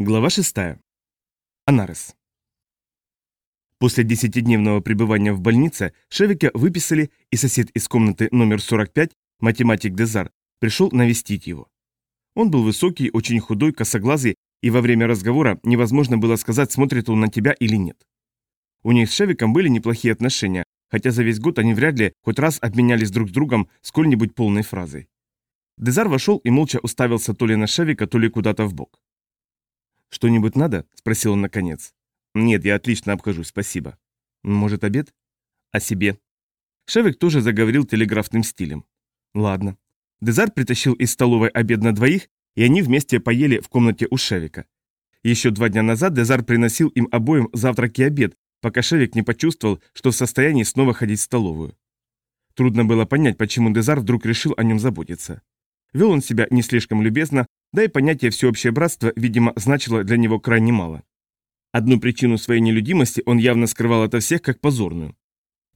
Глава 6. Анарес. После десятидневного пребывания в больнице Шевика выписали, и сосед из комнаты номер 45, математик Дезар, пришел навестить его. Он был высокий, очень худой, косоглазый, и во время разговора невозможно было сказать, смотрит он на тебя или нет. У них с Шевиком были неплохие отношения, хотя за весь год они вряд ли хоть раз обменялись друг с другом сколь-нибудь полной фразой. Дезар вошел и молча уставился то ли на Шевика, то ли куда-то в бок. «Что-нибудь надо?» – спросил он наконец. «Нет, я отлично обхожусь, спасибо». «Может, обед?» «О себе». Шевик тоже заговорил телеграфным стилем. «Ладно». Дезар притащил из столовой обед на двоих, и они вместе поели в комнате у Шевика. Еще два дня назад Дезар приносил им обоим завтрак и обед, пока Шевик не почувствовал, что в состоянии снова ходить в столовую. Трудно было понять, почему Дезар вдруг решил о нем заботиться. Вел он себя не слишком любезно, да и понятие «всеобщее братство», видимо, значило для него крайне мало. Одну причину своей нелюдимости он явно скрывал ото всех как позорную.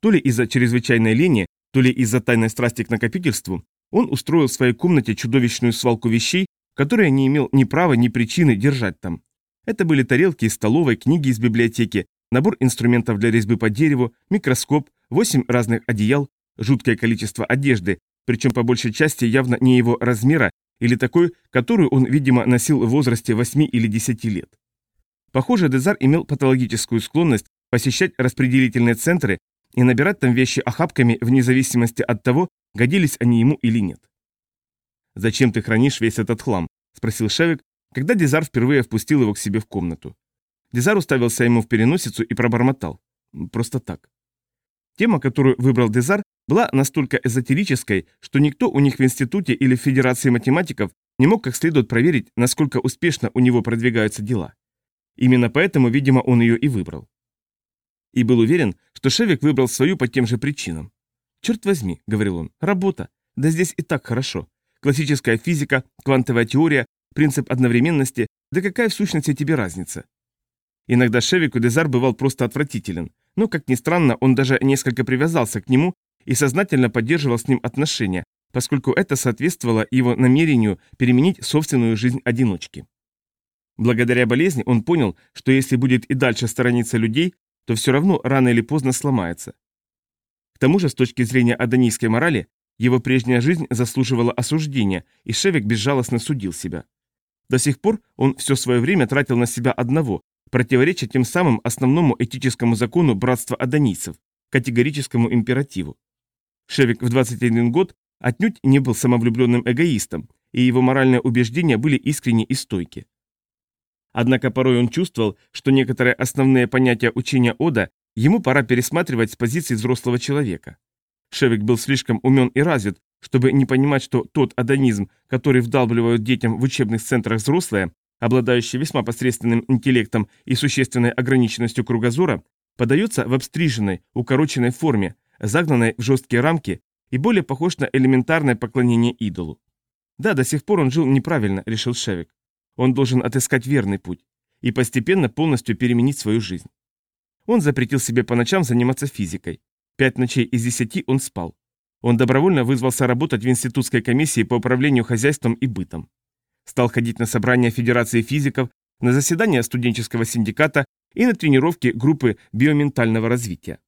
То ли из-за чрезвычайной лени, то ли из-за тайной страсти к накопительству, он устроил в своей комнате чудовищную свалку вещей, которые не имел ни права, ни причины держать там. Это были тарелки из столовой, книги из библиотеки, набор инструментов для резьбы по дереву, микроскоп, восемь разных одеял, жуткое количество одежды, причем по большей части явно не его размера или такой, которую он, видимо, носил в возрасте 8 или 10 лет. Похоже, Дезар имел патологическую склонность посещать распределительные центры и набирать там вещи охапками вне зависимости от того, годились они ему или нет. «Зачем ты хранишь весь этот хлам?» – спросил Шевик, когда Дезар впервые впустил его к себе в комнату. Дезар уставился ему в переносицу и пробормотал. «Просто так». Тема, которую выбрал Дезар, была настолько эзотерической, что никто у них в институте или в Федерации математиков не мог как следует проверить, насколько успешно у него продвигаются дела. Именно поэтому, видимо, он ее и выбрал. И был уверен, что Шевик выбрал свою по тем же причинам. «Черт возьми», — говорил он, — «работа. Да здесь и так хорошо. Классическая физика, квантовая теория, принцип одновременности, да какая в сущности тебе разница?» Иногда Шевику Дезар бывал просто отвратителен, но, как ни странно, он даже несколько привязался к нему и сознательно поддерживал с ним отношения, поскольку это соответствовало его намерению переменить собственную жизнь одиночки. Благодаря болезни он понял, что если будет и дальше сторониться людей, то все равно рано или поздно сломается. К тому же, с точки зрения адонийской морали, его прежняя жизнь заслуживала осуждения, и Шевик безжалостно судил себя. До сих пор он все свое время тратил на себя одного, противореча тем самым основному этическому закону братства адонийцев, категорическому императиву. Шевик в 21 год отнюдь не был самовлюбленным эгоистом, и его моральные убеждения были искренни и стойки. Однако порой он чувствовал, что некоторые основные понятия учения Ода ему пора пересматривать с позиции взрослого человека. Шевик был слишком умен и развит, чтобы не понимать, что тот адонизм, который вдалбливают детям в учебных центрах взрослые, обладающие весьма посредственным интеллектом и существенной ограниченностью кругозора, подается в обстриженной, укороченной форме, загнанной в жесткие рамки и более похож на элементарное поклонение идолу. Да, до сих пор он жил неправильно, решил Шевик. Он должен отыскать верный путь и постепенно полностью переменить свою жизнь. Он запретил себе по ночам заниматься физикой. Пять ночей из десяти он спал. Он добровольно вызвался работать в институтской комиссии по управлению хозяйством и бытом. Стал ходить на собрания Федерации физиков, на заседания студенческого синдиката и на тренировки группы биоментального развития.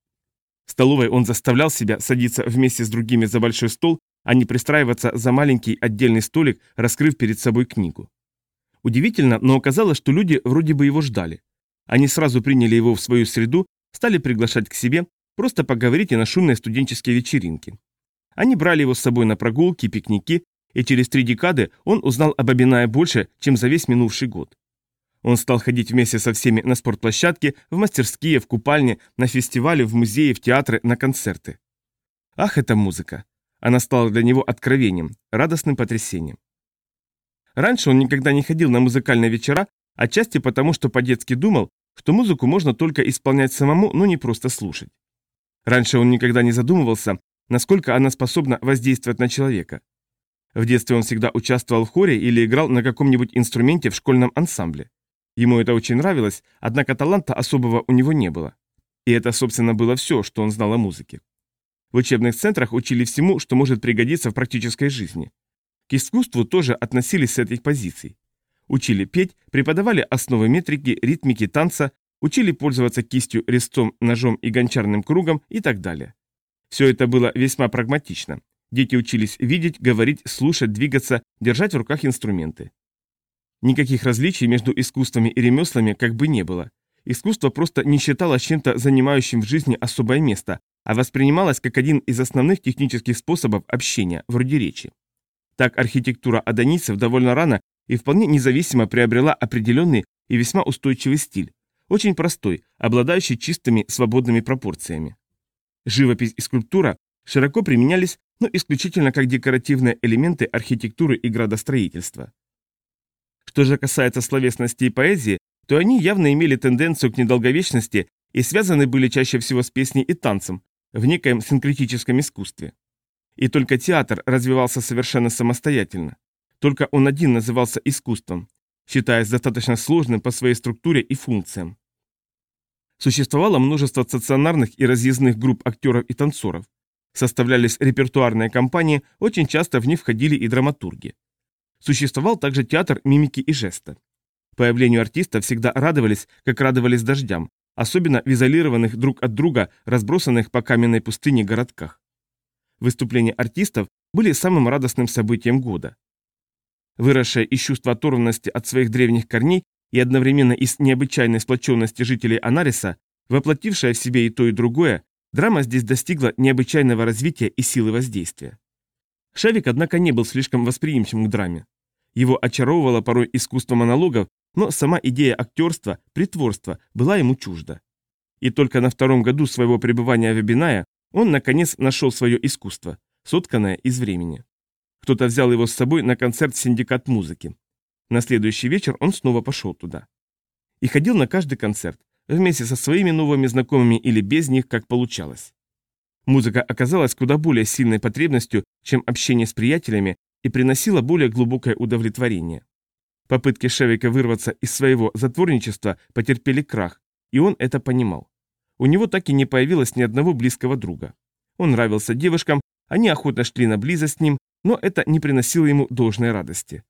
В столовой он заставлял себя садиться вместе с другими за большой стол, а не пристраиваться за маленький отдельный столик, раскрыв перед собой книгу. Удивительно, но оказалось, что люди вроде бы его ждали. Они сразу приняли его в свою среду, стали приглашать к себе, просто поговорить и на шумные студенческие вечеринки. Они брали его с собой на прогулки, пикники, и через три декады он узнал об Абинае больше, чем за весь минувший год. Он стал ходить вместе со всеми на спортплощадке, в мастерские, в купальне, на фестивали, в музеи, в театры, на концерты. Ах, эта музыка! Она стала для него откровением, радостным потрясением. Раньше он никогда не ходил на музыкальные вечера, отчасти потому, что по-детски думал, что музыку можно только исполнять самому, но не просто слушать. Раньше он никогда не задумывался, насколько она способна воздействовать на человека. В детстве он всегда участвовал в хоре или играл на каком-нибудь инструменте в школьном ансамбле. Ему это очень нравилось, однако таланта особого у него не было. И это, собственно, было все, что он знал о музыке. В учебных центрах учили всему, что может пригодиться в практической жизни. К искусству тоже относились с этих позиций. Учили петь, преподавали основы метрики, ритмики, танца, учили пользоваться кистью, резцом, ножом и гончарным кругом и так далее. Все это было весьма прагматично. Дети учились видеть, говорить, слушать, двигаться, держать в руках инструменты. Никаких различий между искусствами и ремеслами как бы не было. Искусство просто не считалось чем-то занимающим в жизни особое место, а воспринималось как один из основных технических способов общения, вроде речи. Так архитектура адонийцев довольно рано и вполне независимо приобрела определенный и весьма устойчивый стиль, очень простой, обладающий чистыми свободными пропорциями. Живопись и скульптура широко применялись, но исключительно как декоративные элементы архитектуры и градостроительства. Что же касается словесности и поэзии, то они явно имели тенденцию к недолговечности и связаны были чаще всего с песней и танцем, в некоем синкретическом искусстве. И только театр развивался совершенно самостоятельно. Только он один назывался искусством, считаясь достаточно сложным по своей структуре и функциям. Существовало множество стационарных и разъездных групп актеров и танцоров. Составлялись репертуарные компании, очень часто в них входили и драматурги. Существовал также театр мимики и жеста. Появлению артистов всегда радовались, как радовались дождям, особенно в изолированных друг от друга, разбросанных по каменной пустыне городках. Выступления артистов были самым радостным событием года. Выросшая из чувства оторванности от своих древних корней и одновременно из необычайной сплоченности жителей Анариса, воплотившая в себе и то, и другое, драма здесь достигла необычайного развития и силы воздействия. Шавик, однако, не был слишком восприимчив к драме. Его очаровывало порой искусство монологов, но сама идея актерства, притворства была ему чужда. И только на втором году своего пребывания в Аббенае он, наконец, нашел свое искусство, сотканное из времени. Кто-то взял его с собой на концерт «Синдикат музыки». На следующий вечер он снова пошел туда. И ходил на каждый концерт, вместе со своими новыми знакомыми или без них, как получалось. Музыка оказалась куда более сильной потребностью, чем общение с приятелями, и приносила более глубокое удовлетворение. Попытки Шевика вырваться из своего затворничества потерпели крах, и он это понимал. У него так и не появилось ни одного близкого друга. Он нравился девушкам, они охотно шли на близость с ним, но это не приносило ему должной радости.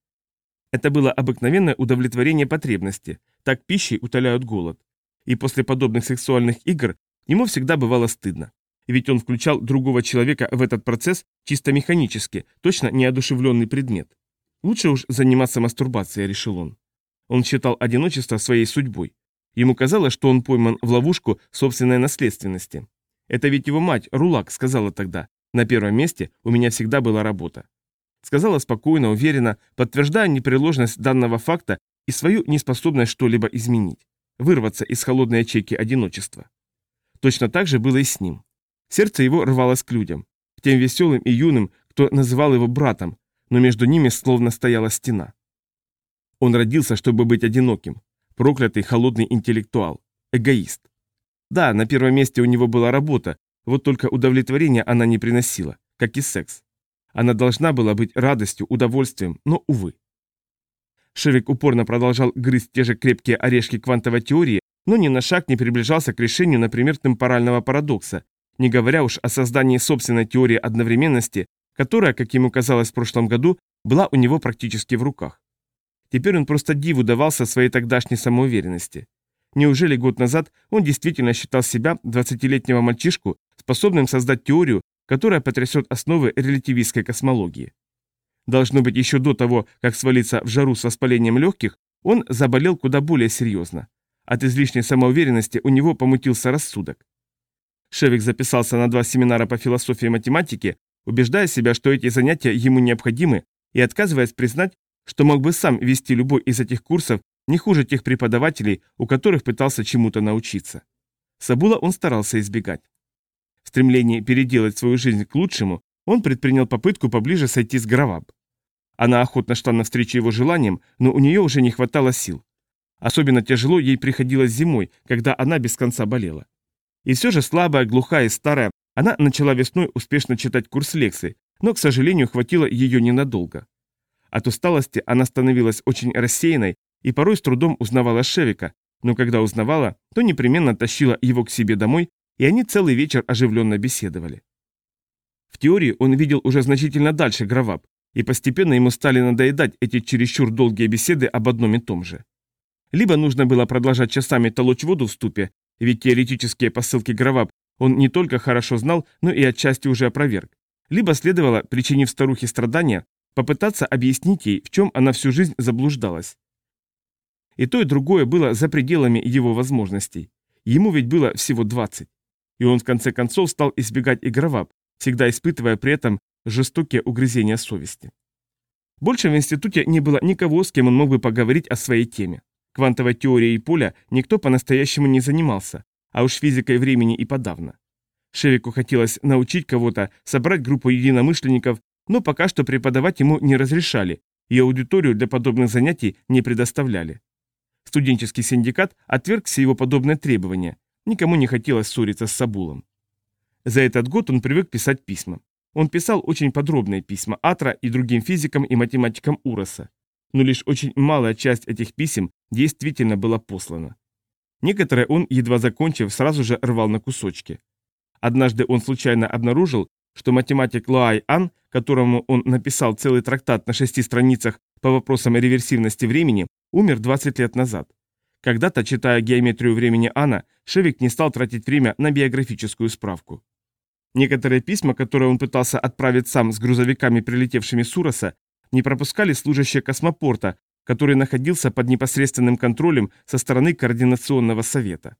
Это было обыкновенное удовлетворение потребности, так пищей утоляют голод. И после подобных сексуальных игр ему всегда бывало стыдно. Ведь он включал другого человека в этот процесс чисто механически, точно неодушевленный предмет. Лучше уж заниматься мастурбацией, решил он. Он считал одиночество своей судьбой. Ему казалось, что он пойман в ловушку собственной наследственности. Это ведь его мать, Рулак, сказала тогда, на первом месте у меня всегда была работа. Сказала спокойно, уверенно, подтверждая непреложность данного факта и свою неспособность что-либо изменить. Вырваться из холодной ячейки одиночества. Точно так же было и с ним. Сердце его рвалось к людям, к тем веселым и юным, кто называл его братом, но между ними словно стояла стена. Он родился, чтобы быть одиноким. Проклятый, холодный интеллектуал. Эгоист. Да, на первом месте у него была работа, вот только удовлетворения она не приносила, как и секс. Она должна была быть радостью, удовольствием, но, увы. Шевик упорно продолжал грызть те же крепкие орешки квантовой теории, но ни на шаг не приближался к решению, например, темпорального парадокса, не говоря уж о создании собственной теории одновременности, которая, как ему казалось в прошлом году, была у него практически в руках. Теперь он просто диву давался своей тогдашней самоуверенности. Неужели год назад он действительно считал себя, 20-летнего мальчишку, способным создать теорию, которая потрясет основы релятивистской космологии? Должно быть, еще до того, как свалиться в жару с воспалением легких, он заболел куда более серьезно. От излишней самоуверенности у него помутился рассудок. Шевик записался на два семинара по философии и математике, убеждая себя, что эти занятия ему необходимы, и отказываясь признать, что мог бы сам вести любой из этих курсов не хуже тех преподавателей, у которых пытался чему-то научиться. Сабула он старался избегать. В стремлении переделать свою жизнь к лучшему, он предпринял попытку поближе сойти с Граваб. Она охотно шла навстречу его желаниям, но у нее уже не хватало сил. Особенно тяжело ей приходилось зимой, когда она без конца болела. И все же слабая, глухая и старая, она начала весной успешно читать курс лекций, но, к сожалению, хватило ее ненадолго. От усталости она становилась очень рассеянной и порой с трудом узнавала Шевика, но когда узнавала, то непременно тащила его к себе домой, и они целый вечер оживленно беседовали. В теории он видел уже значительно дальше Граваб, и постепенно ему стали надоедать эти чересчур долгие беседы об одном и том же. Либо нужно было продолжать часами толочь воду в ступе, ведь теоретические посылки Граваб он не только хорошо знал, но и отчасти уже опроверг. Либо следовало, причинив старухе страдания, попытаться объяснить ей, в чем она всю жизнь заблуждалась. И то, и другое было за пределами его возможностей. Ему ведь было всего 20. И он в конце концов стал избегать игровап, всегда испытывая при этом жестокие угрызения совести. Больше в институте не было никого, с кем он мог бы поговорить о своей теме. Квантовой теорией поля никто по-настоящему не занимался, а уж физикой времени и подавно. Шевику хотелось научить кого-то, собрать группу единомышленников, но пока что преподавать ему не разрешали, и аудиторию для подобных занятий не предоставляли. Студенческий синдикат отверг все его подобные требования, никому не хотелось ссориться с Сабулом. За этот год он привык писать письма. Он писал очень подробные письма Атра и другим физикам и математикам Уроса, но лишь очень малая часть этих писем действительно была послана. Некоторые он, едва закончив, сразу же рвал на кусочки. Однажды он случайно обнаружил, что математик Луай Ан, которому он написал целый трактат на шести страницах по вопросам реверсивности времени, умер 20 лет назад. Когда-то, читая геометрию времени Ана, Шевик не стал тратить время на биографическую справку. Некоторые письма, которые он пытался отправить сам с грузовиками, прилетевшими с Уроса, не пропускали служащие космопорта, который находился под непосредственным контролем со стороны Координационного совета.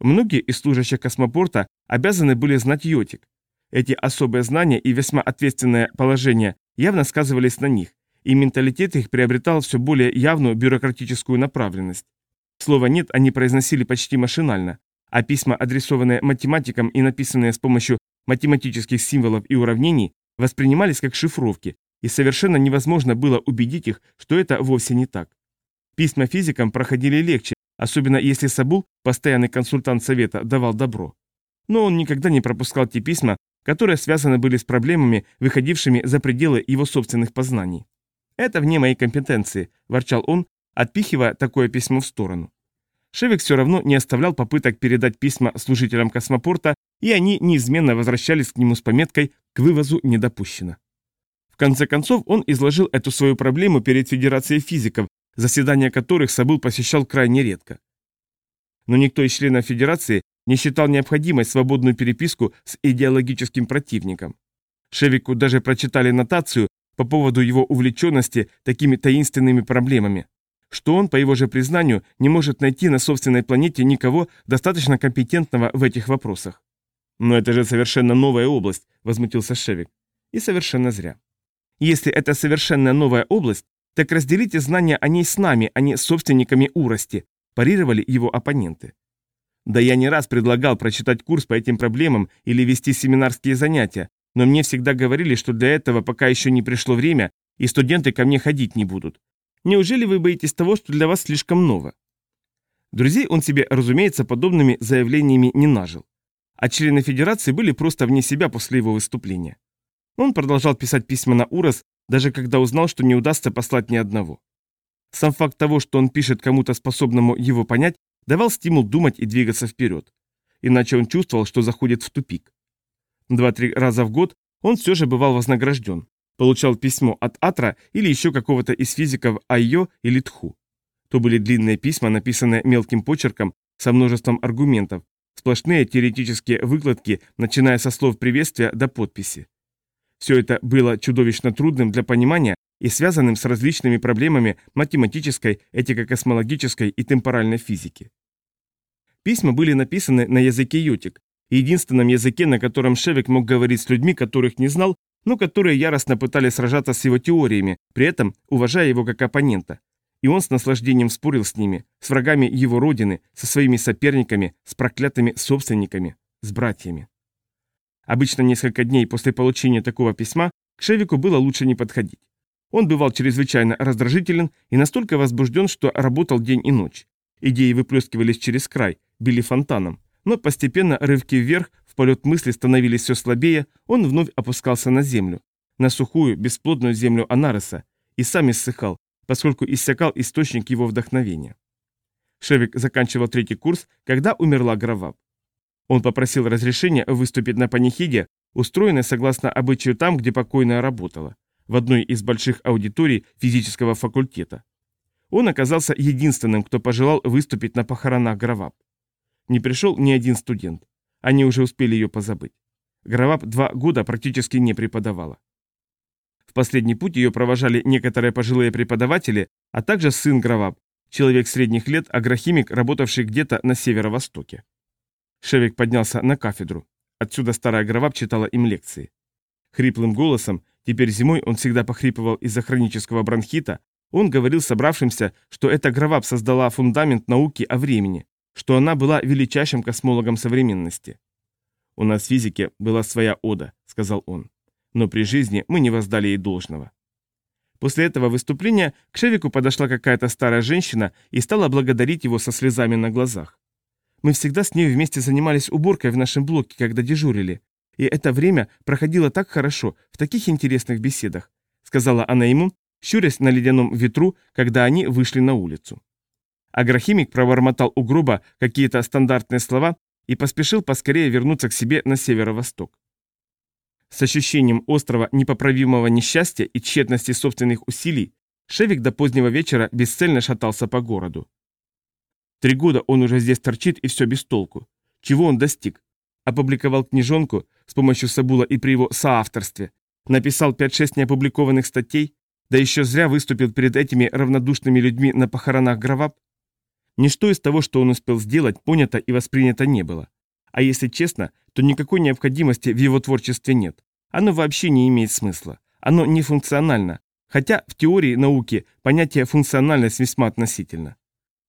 Многие из служащих космопорта обязаны были знать йотик. Эти особые знания и весьма ответственное положение явно сказывались на них, и менталитет их приобретал все более явную бюрократическую направленность. Слово «нет» они произносили почти машинально, а письма, адресованные математикам и написанные с помощью математических символов и уравнений, воспринимались как шифровки, и совершенно невозможно было убедить их, что это вовсе не так. Письма физикам проходили легче, особенно если Сабул, постоянный консультант совета, давал добро. Но он никогда не пропускал те письма, которые связаны были с проблемами, выходившими за пределы его собственных познаний. «Это вне моей компетенции», – ворчал он, отпихивая такое письмо в сторону. Шевик все равно не оставлял попыток передать письма служителям космопорта, и они неизменно возвращались к нему с пометкой «К вывозу не допущено». В конце концов, он изложил эту свою проблему перед Федерацией физиков, заседания которых Сабыл посещал крайне редко. Но никто из членов Федерации не считал необходимой свободную переписку с идеологическим противником. Шевику даже прочитали нотацию по поводу его увлеченности такими таинственными проблемами, что он, по его же признанию, не может найти на собственной планете никого достаточно компетентного в этих вопросах. «Но это же совершенно новая область», — возмутился Шевик. И совершенно зря. Если это совершенно новая область, так разделите знания о ней с нами, а не с собственниками урости, парировали его оппоненты. Да я не раз предлагал прочитать курс по этим проблемам или вести семинарские занятия, но мне всегда говорили, что для этого пока еще не пришло время, и студенты ко мне ходить не будут. Неужели вы боитесь того, что для вас слишком ново? Друзей он себе, разумеется, подобными заявлениями не нажил. А члены Федерации были просто вне себя после его выступления. Он продолжал писать письма на Урос, даже когда узнал, что не удастся послать ни одного. Сам факт того, что он пишет кому-то способному его понять, давал стимул думать и двигаться вперед. Иначе он чувствовал, что заходит в тупик. Два-три раза в год он все же бывал вознагражден. Получал письмо от Атра или еще какого-то из физиков Айо или Тху. То были длинные письма, написанные мелким почерком, со множеством аргументов, сплошные теоретические выкладки, начиная со слов приветствия до подписи. Все это было чудовищно трудным для понимания и связанным с различными проблемами математической, этико-космологической и темпоральной физики. Письма были написаны на языке йотик, единственном языке, на котором Шевик мог говорить с людьми, которых не знал, но которые яростно пытались сражаться с его теориями, при этом уважая его как оппонента. И он с наслаждением спорил с ними, с врагами его родины, со своими соперниками, с проклятыми собственниками, с братьями. Обычно несколько дней после получения такого письма к Шевику было лучше не подходить. Он бывал чрезвычайно раздражителен и настолько возбужден, что работал день и ночь. Идеи выплескивались через край, били фонтаном, но постепенно рывки вверх, в полет мысли становились все слабее, он вновь опускался на землю, на сухую, бесплодную землю Анареса, и сам иссыхал, поскольку иссякал источник его вдохновения. Шевик заканчивал третий курс, когда умерла Граваб. Он попросил разрешения выступить на панихиде, устроенной согласно обычаю там, где покойная работала. в одной из больших аудиторий физического факультета. Он оказался единственным, кто пожелал выступить на похоронах Граваб. Не пришел ни один студент. Они уже успели ее позабыть. Граваб два года практически не преподавала. В последний путь ее провожали некоторые пожилые преподаватели, а также сын Граваб, человек средних лет, агрохимик, работавший где-то на северо-востоке. Шевик поднялся на кафедру. Отсюда старая Граваб читала им лекции. Хриплым голосом, теперь зимой он всегда похрипывал из-за хронического бронхита, он говорил собравшимся, что эта Граваб создала фундамент науки о времени, что она была величайшим космологом современности. «У нас в физике была своя ода», — сказал он. «Но при жизни мы не воздали ей должного». После этого выступления к Шевику подошла какая-то старая женщина и стала благодарить его со слезами на глазах. «Мы всегда с ней вместе занимались уборкой в нашем блоке, когда дежурили. И это время проходило так хорошо, в таких интересных беседах», сказала она ему, щурясь на ледяном ветру, когда они вышли на улицу. Агрохимик пробормотал у гроба какие-то стандартные слова и поспешил поскорее вернуться к себе на северо-восток. С ощущением острого непоправимого несчастья и тщетности собственных усилий Шевик до позднего вечера бесцельно шатался по городу. Три года он уже здесь торчит и все без толку. Чего он достиг? Опубликовал книжонку с помощью Сабула и при его соавторстве, написал 5-6 неопубликованных статей, да еще зря выступил перед этими равнодушными людьми на похоронах Граваб, Ничто из того, что он успел сделать, понято и воспринято не было. А если честно, то никакой необходимости в его творчестве нет. Оно вообще не имеет смысла. Оно не функционально. Хотя в теории науки понятие функциональность весьма относительно.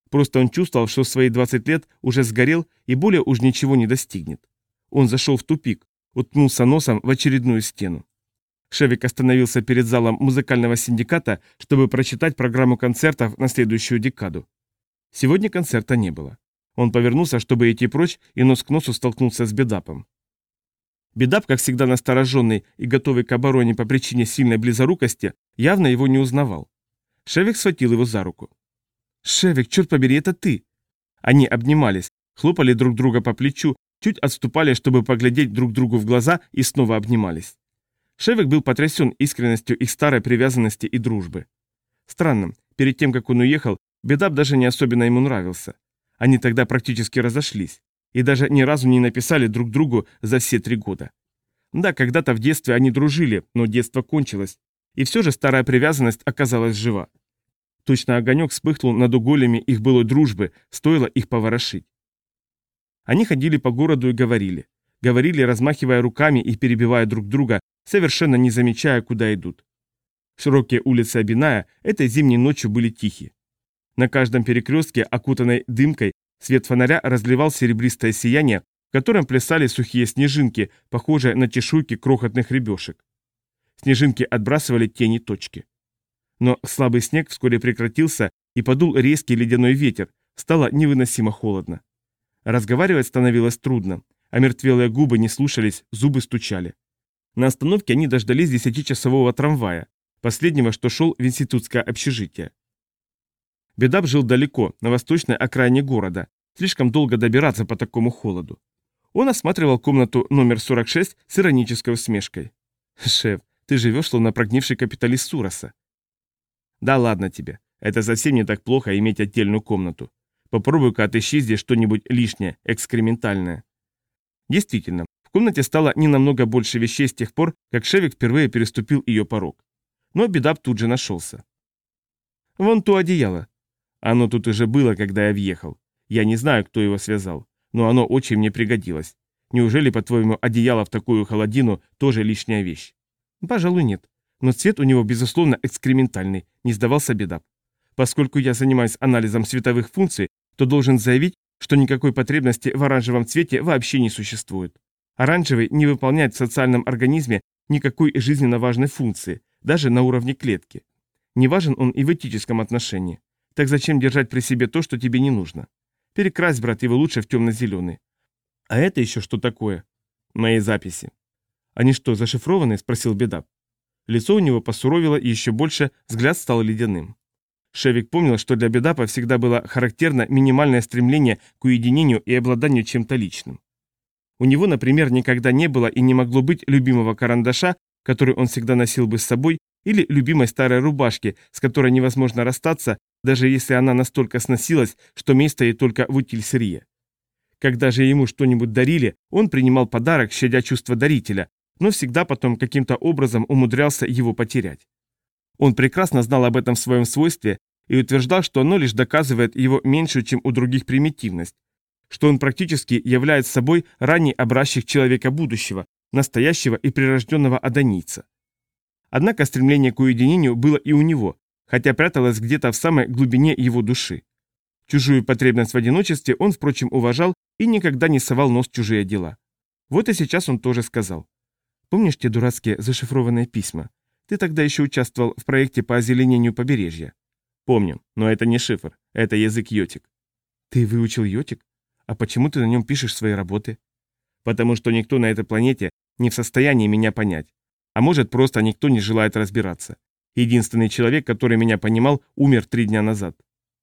Просто он чувствовал, что свои 20 лет уже сгорел и более уж ничего не достигнет. Он зашел в тупик, уткнулся носом в очередную стену. Шевик остановился перед залом музыкального синдиката, чтобы прочитать программу концертов на следующую декаду. Сегодня концерта не было. Он повернулся, чтобы идти прочь, и нос к носу столкнулся с Бедапом. Бедап, как всегда настороженный и готовый к обороне по причине сильной близорукости, явно его не узнавал. Шевик схватил его за руку. «Шевик, черт побери, это ты!» Они обнимались, хлопали друг друга по плечу, чуть отступали, чтобы поглядеть друг другу в глаза и снова обнимались. Шевик был потрясен искренностью их старой привязанности и дружбы. Странно, перед тем, как он уехал, Бедап даже не особенно ему нравился. Они тогда практически разошлись и даже ни разу не написали друг другу за все три года. Да, когда-то в детстве они дружили, но детство кончилось, и все же старая привязанность оказалась жива. Точно огонек вспыхнул над уголями их былой дружбы, стоило их поворошить. Они ходили по городу и говорили. Говорили, размахивая руками и перебивая друг друга, совершенно не замечая, куда идут. Широкие улицы Абиная этой зимней ночью были тихи. На каждом перекрестке, окутанной дымкой, свет фонаря разливал серебристое сияние, в котором плясали сухие снежинки, похожие на чешуйки крохотных ребешек. Снежинки отбрасывали тени точки. Но слабый снег вскоре прекратился, и подул резкий ледяной ветер, стало невыносимо холодно. Разговаривать становилось трудно, а мертвелые губы не слушались, зубы стучали. На остановке они дождались десятичасового трамвая, последнего, что шел в институтское общежитие. Бедап жил далеко, на восточной окраине города. Слишком долго добираться по такому холоду. Он осматривал комнату номер 46 с иронической усмешкой. «Шеф, ты живешь, словно прогнивший капиталист Сураса». «Да ладно тебе. Это совсем не так плохо иметь отдельную комнату. Попробуй-ка отыщи здесь что-нибудь лишнее, экскрементальное». Действительно, в комнате стало не намного больше вещей с тех пор, как Шевик впервые переступил ее порог. Но Бедап тут же нашелся. «Вон то одеяло. Оно тут уже было, когда я въехал. Я не знаю, кто его связал, но оно очень мне пригодилось. Неужели, по-твоему, одеяло в такую холодину тоже лишняя вещь? Пожалуй, нет. Но цвет у него, безусловно, экскрементальный, не сдавался бедап. Поскольку я занимаюсь анализом световых функций, то должен заявить, что никакой потребности в оранжевом цвете вообще не существует. Оранжевый не выполняет в социальном организме никакой жизненно важной функции, даже на уровне клетки. Не важен он и в этическом отношении. Так зачем держать при себе то, что тебе не нужно? Перекрась, брат, его лучше в темно-зеленый. А это еще что такое? Мои записи. Они что, зашифрованы? Спросил Бедап. Лицо у него посуровило и еще больше, взгляд стал ледяным. Шевик помнил, что для Бедапа всегда было характерно минимальное стремление к уединению и обладанию чем-то личным. У него, например, никогда не было и не могло быть любимого карандаша, который он всегда носил бы с собой, или любимой старой рубашке, с которой невозможно расстаться, даже если она настолько сносилась, что место ей только в утиль-сырье. Когда же ему что-нибудь дарили, он принимал подарок, щадя чувство дарителя, но всегда потом каким-то образом умудрялся его потерять. Он прекрасно знал об этом в своем свойстве и утверждал, что оно лишь доказывает его меньшую, чем у других примитивность, что он практически является собой ранний образчик человека будущего, настоящего и прирожденного адонийца. Однако стремление к уединению было и у него, хотя пряталось где-то в самой глубине его души. Чужую потребность в одиночестве он, впрочем, уважал и никогда не совал нос в чужие дела. Вот и сейчас он тоже сказал. Помнишь те дурацкие зашифрованные письма? Ты тогда еще участвовал в проекте по озеленению побережья. Помню, но это не шифр, это язык йотик. Ты выучил йотик? А почему ты на нем пишешь свои работы? Потому что никто на этой планете не в состоянии меня понять. А может, просто никто не желает разбираться. Единственный человек, который меня понимал, умер три дня назад.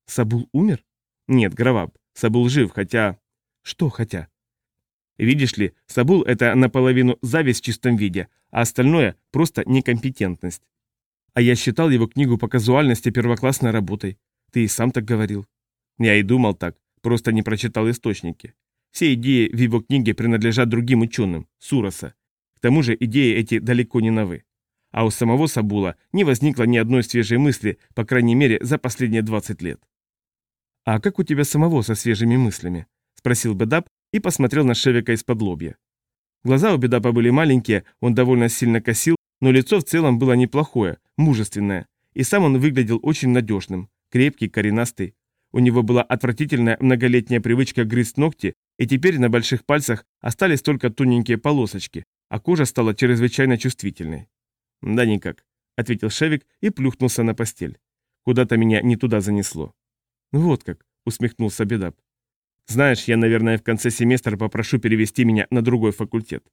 Сабул умер? Нет, Граваб. Сабул жив, хотя... Что хотя? Видишь ли, Сабул – это наполовину зависть в чистом виде, а остальное – просто некомпетентность. А я считал его книгу по казуальности первоклассной работой. Ты и сам так говорил. Я и думал так, просто не прочитал источники. Все идеи в его книге принадлежат другим ученым, Суроса. К тому же идеи эти далеко не новы. А у самого Сабула не возникло ни одной свежей мысли, по крайней мере, за последние 20 лет. «А как у тебя самого со свежими мыслями?» – спросил Бедап и посмотрел на Шевика из-под лобья. Глаза у Бедапа были маленькие, он довольно сильно косил, но лицо в целом было неплохое, мужественное, и сам он выглядел очень надежным, крепкий, коренастый. У него была отвратительная многолетняя привычка грызть ногти, и теперь на больших пальцах остались только тоненькие полосочки, а кожа стала чрезвычайно чувствительной. «Да никак», — ответил Шевик и плюхнулся на постель. «Куда-то меня не туда занесло». «Вот как», — усмехнулся Бедап. «Знаешь, я, наверное, в конце семестра попрошу перевести меня на другой факультет».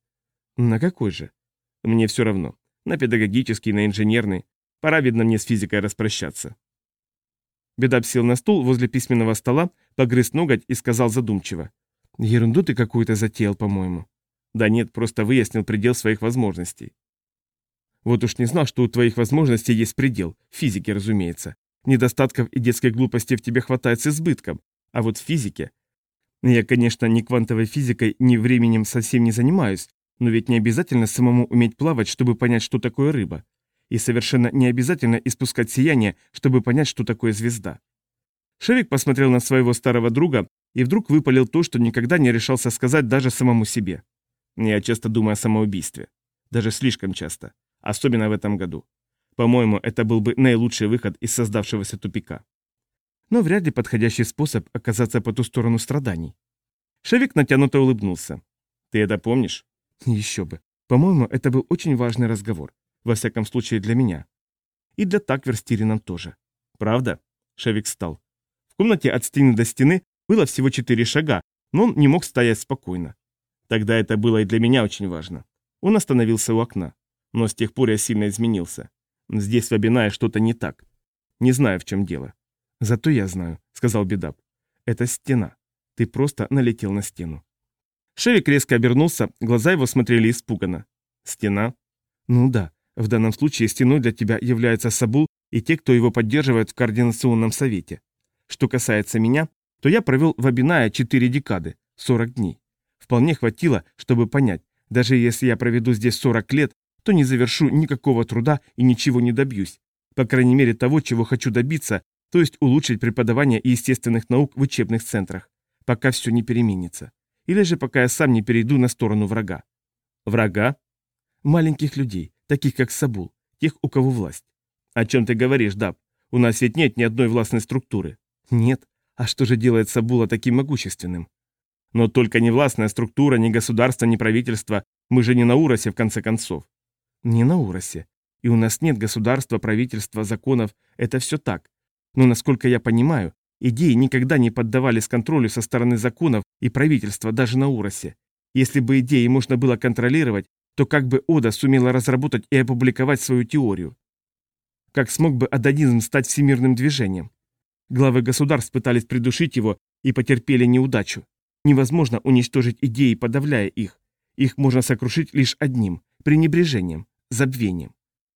«На какой же?» «Мне все равно. На педагогический, на инженерный. Пора, видно, мне с физикой распрощаться». Бедап сел на стул возле письменного стола, погрыз ноготь и сказал задумчиво. «Ерунду ты какую-то затеял, по-моему». «Да нет, просто выяснил предел своих возможностей». «Вот уж не знал, что у твоих возможностей есть предел, физики, разумеется. Недостатков и детской глупости в тебе хватает с избытком, а вот в физике... Я, конечно, ни квантовой физикой, ни временем совсем не занимаюсь, но ведь не обязательно самому уметь плавать, чтобы понять, что такое рыба. И совершенно не обязательно испускать сияние, чтобы понять, что такое звезда. Шевик посмотрел на своего старого друга и вдруг выпалил то, что никогда не решался сказать даже самому себе. Я часто думаю о самоубийстве. Даже слишком часто. Особенно в этом году. По-моему, это был бы наилучший выход из создавшегося тупика. Но вряд ли подходящий способ оказаться по ту сторону страданий. Шевик натянуто улыбнулся. «Ты это помнишь?» «Еще бы. По-моему, это был очень важный разговор. Во всяком случае, для меня. И для Таквер тоже. Правда? Шевик встал. В комнате от стены до стены было всего четыре шага, но он не мог стоять спокойно. Тогда это было и для меня очень важно. Он остановился у окна. Но с тех пор я сильно изменился. Здесь в Абинае что-то не так. Не знаю, в чем дело. Зато я знаю, сказал Бедап. Это стена. Ты просто налетел на стену. Шевик резко обернулся, глаза его смотрели испуганно. Стена? Ну да, в данном случае стеной для тебя являются Сабул и те, кто его поддерживает в координационном совете. Что касается меня, то я провел в Абинае 4 декады, 40 дней. Вполне хватило, чтобы понять, даже если я проведу здесь 40 лет, то не завершу никакого труда и ничего не добьюсь. По крайней мере того, чего хочу добиться, то есть улучшить преподавание естественных наук в учебных центрах, пока все не переменится. Или же пока я сам не перейду на сторону врага. Врага? Маленьких людей, таких как Сабул, тех, у кого власть. О чем ты говоришь, Даб? У нас ведь нет ни одной властной структуры. Нет. А что же делает Сабула таким могущественным? Но только не властная структура, ни государство, ни правительство. Мы же не на Уросе, в конце концов. Не на Уросе. И у нас нет государства, правительства, законов. Это все так. Но, насколько я понимаю, идеи никогда не поддавались контролю со стороны законов и правительства даже на Уросе. Если бы идеи можно было контролировать, то как бы Ода сумела разработать и опубликовать свою теорию? Как смог бы адонизм стать всемирным движением? Главы государств пытались придушить его и потерпели неудачу. Невозможно уничтожить идеи, подавляя их. Их можно сокрушить лишь одним – пренебрежением, забвением.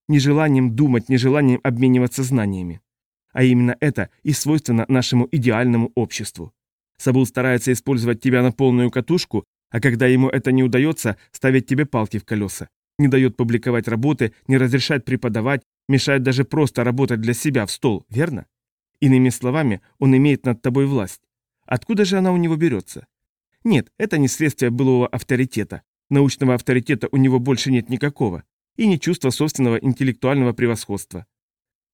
нежеланием думать, нежеланием обмениваться знаниями. А именно это и свойственно нашему идеальному обществу. Сабул старается использовать тебя на полную катушку, а когда ему это не удается, ставит тебе палки в колеса. Не дает публиковать работы, не разрешает преподавать, мешает даже просто работать для себя в стол, верно? Иными словами, он имеет над тобой власть. Откуда же она у него берется? Нет, это не следствие былого авторитета. Научного авторитета у него больше нет никакого. И не чувства собственного интеллектуального превосходства.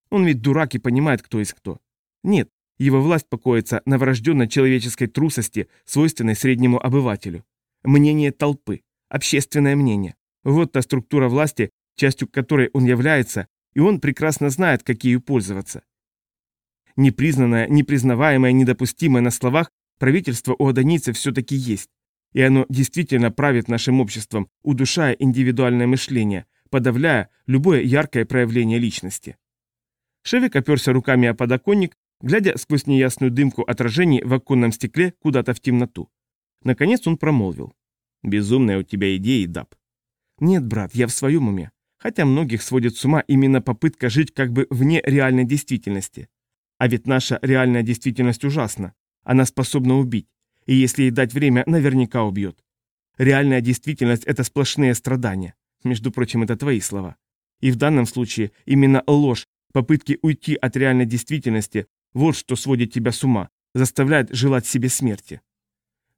Он ведь дурак и понимает, кто есть кто. Нет, его власть покоится на врожденной человеческой трусости, свойственной среднему обывателю. Мнение толпы, общественное мнение. Вот та структура власти, частью которой он является, и он прекрасно знает, как ею пользоваться. Непризнанное, непризнаваемое, недопустимое на словах правительство у адонийцев все-таки есть. И оно действительно правит нашим обществом, удушая индивидуальное мышление, подавляя любое яркое проявление личности. Шевик оперся руками о подоконник, глядя сквозь неясную дымку отражений в оконном стекле куда-то в темноту. Наконец он промолвил. «Безумная у тебя идея, Даб». «Нет, брат, я в своем уме. Хотя многих сводит с ума именно попытка жить как бы вне реальной действительности. А ведь наша реальная действительность ужасна. Она способна убить. И если ей дать время, наверняка убьет. Реальная действительность – это сплошные страдания. Между прочим, это твои слова. И в данном случае именно ложь, попытки уйти от реальной действительности – вот что сводит тебя с ума, заставляет желать себе смерти.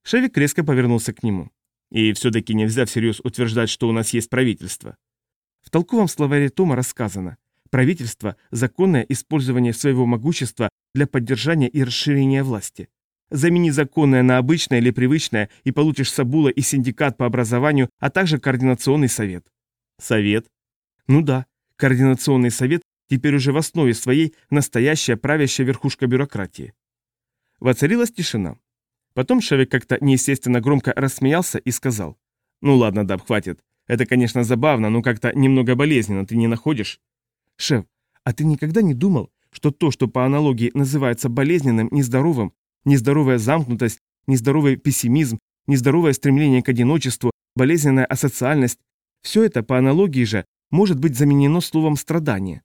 Шевик резко повернулся к нему. И все-таки нельзя всерьез утверждать, что у нас есть правительство. В толковом словаре Тома рассказано, правительство – законное использование своего могущества для поддержания и расширения власти. Замени законное на обычное или привычное, и получишь Сабула и синдикат по образованию, а также координационный совет. Совет? Ну да, координационный совет теперь уже в основе своей настоящая правящая верхушка бюрократии. Воцарилась тишина. Потом Шевик как-то неестественно громко рассмеялся и сказал. «Ну ладно, Даб, хватит. Это, конечно, забавно, но как-то немного болезненно, ты не находишь?» «Шеф, а ты никогда не думал, что то, что по аналогии называется болезненным, нездоровым, нездоровая замкнутость, нездоровый пессимизм, нездоровое стремление к одиночеству, болезненная асоциальность, все это по аналогии же может быть заменено словом «страдание».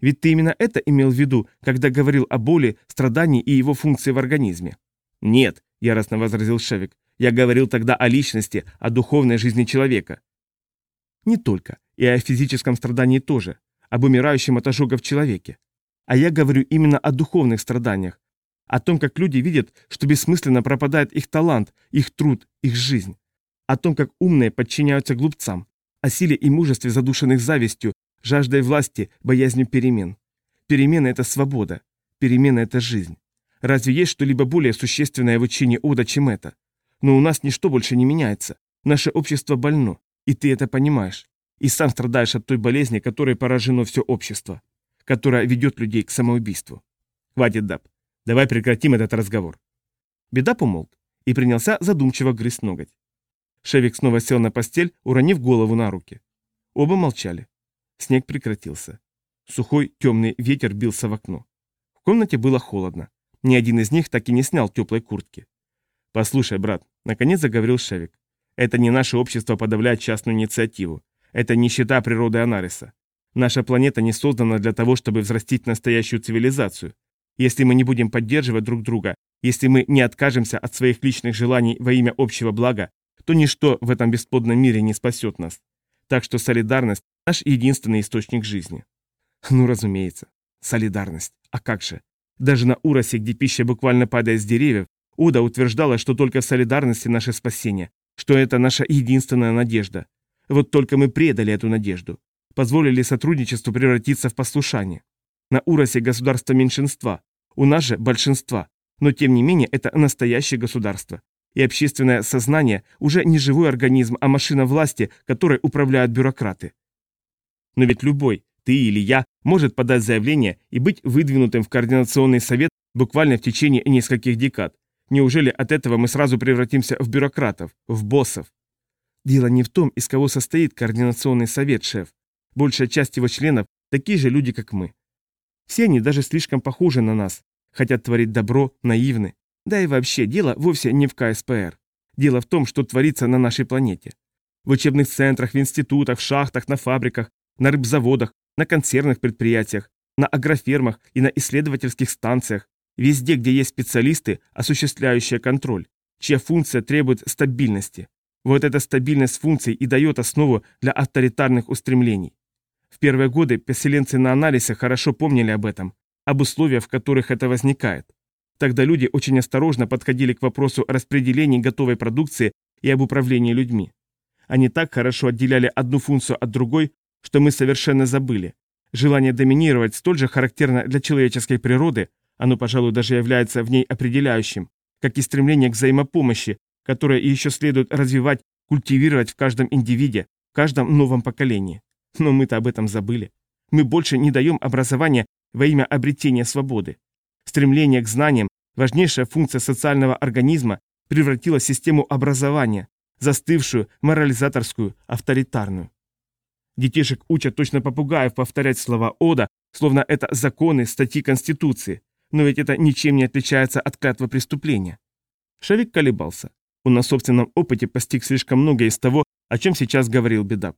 Ведь ты именно это имел в виду, когда говорил о боли, страдании и его функции в организме. «Нет», — яростно возразил Шевик, — «я говорил тогда о личности, о духовной жизни человека». Не только, и о физическом страдании тоже, об умирающем от ожогов человеке. А я говорю именно о духовных страданиях, о том, как люди видят, что бессмысленно пропадает их талант, их труд, их жизнь. О том, как умные подчиняются глупцам. О силе и мужестве, задушенных завистью, жаждой власти, боязнью перемен. Перемена – это свобода. Перемена – это жизнь. Разве есть что-либо более существенное в учении Ода, чем это? Но у нас ничто больше не меняется. Наше общество больно, и ты это понимаешь. И сам страдаешь от той болезни, которой поражено все общество, которая ведет людей к самоубийству. Хватит, Даб. Давай прекратим этот разговор. Беда помолк и принялся задумчиво грызть ноготь. Шевик снова сел на постель, уронив голову на руки. Оба молчали. Снег прекратился. Сухой темный ветер бился в окно. В комнате было холодно. Ни один из них так и не снял теплой куртки. «Послушай, брат», — наконец заговорил Шевик, — «это не наше общество подавляет частную инициативу. Это нищета природы Анариса. Наша планета не создана для того, чтобы взрастить настоящую цивилизацию. Если мы не будем поддерживать друг друга, если мы не откажемся от своих личных желаний во имя общего блага, то ничто в этом бесплодном мире не спасет нас. Так что солидарность – наш единственный источник жизни. Ну, разумеется. Солидарность. А как же? Даже на Уросе, где пища буквально падает с деревьев, Уда утверждала, что только в солидарности наше спасение, что это наша единственная надежда. Вот только мы предали эту надежду. Позволили сотрудничеству превратиться в послушание. На Уросе государство меньшинства, у нас же большинства. Но тем не менее это настоящее государство. И общественное сознание уже не живой организм, а машина власти, которой управляют бюрократы. Но ведь любой, ты или я, может подать заявление и быть выдвинутым в координационный совет буквально в течение нескольких декад. Неужели от этого мы сразу превратимся в бюрократов, в боссов? Дело не в том, из кого состоит координационный совет, шеф. Большая часть его членов – такие же люди, как мы. Все они даже слишком похожи на нас, хотят творить добро, наивны. Да и вообще, дело вовсе не в КСПР. Дело в том, что творится на нашей планете. В учебных центрах, в институтах, в шахтах, на фабриках, на рыбзаводах, на консервных предприятиях, на агрофермах и на исследовательских станциях, везде, где есть специалисты, осуществляющие контроль, чья функция требует стабильности. Вот эта стабильность функций и дает основу для авторитарных устремлений. В первые годы поселенцы на анализе хорошо помнили об этом, об условиях, в которых это возникает. Тогда люди очень осторожно подходили к вопросу распределения готовой продукции и об управлении людьми. Они так хорошо отделяли одну функцию от другой, что мы совершенно забыли. Желание доминировать столь же характерно для человеческой природы, оно, пожалуй, даже является в ней определяющим, как и стремление к взаимопомощи, которое еще следует развивать, культивировать в каждом индивиде, в каждом новом поколении. Но мы-то об этом забыли. Мы больше не даем образования во имя обретения свободы. Стремление к знаниям, важнейшая функция социального организма, превратила систему образования, застывшую, морализаторскую, авторитарную. Детишек учат точно попугаев повторять слова Ода, словно это законы, статьи Конституции, но ведь это ничем не отличается от клятвы преступления. Шавик колебался. Он на собственном опыте постиг слишком многое из того, о чем сейчас говорил Бедап.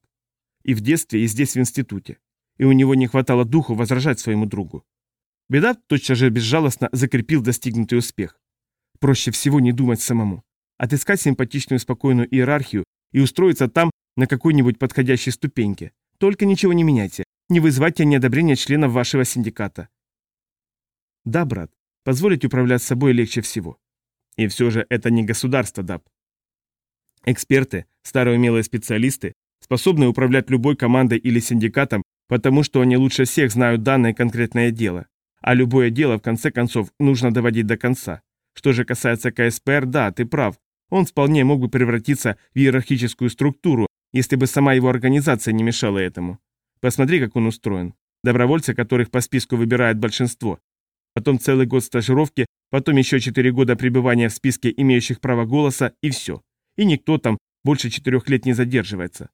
И в детстве, и здесь в институте. И у него не хватало духу возражать своему другу. Бедап тотчас же безжалостно закрепил достигнутый успех. Проще всего не думать самому. Отыскать симпатичную спокойную иерархию и устроиться там на какой-нибудь подходящей ступеньке. Только ничего не меняйте. Не вызывайте неодобрения членов вашего синдиката. Да, брат, позволить управлять собой легче всего. И все же это не государство, Даб. Эксперты, старые умелые специалисты, способны управлять любой командой или синдикатом, потому что они лучше всех знают данное конкретное дело. А любое дело, в конце концов, нужно доводить до конца. Что же касается КСПР, да, ты прав. Он вполне мог бы превратиться в иерархическую структуру, если бы сама его организация не мешала этому. Посмотри, как он устроен. Добровольцы, которых по списку выбирает большинство, потом целый год стажировки, потом еще четыре года пребывания в списке имеющих право голоса, и все. И никто там больше четырех лет не задерживается.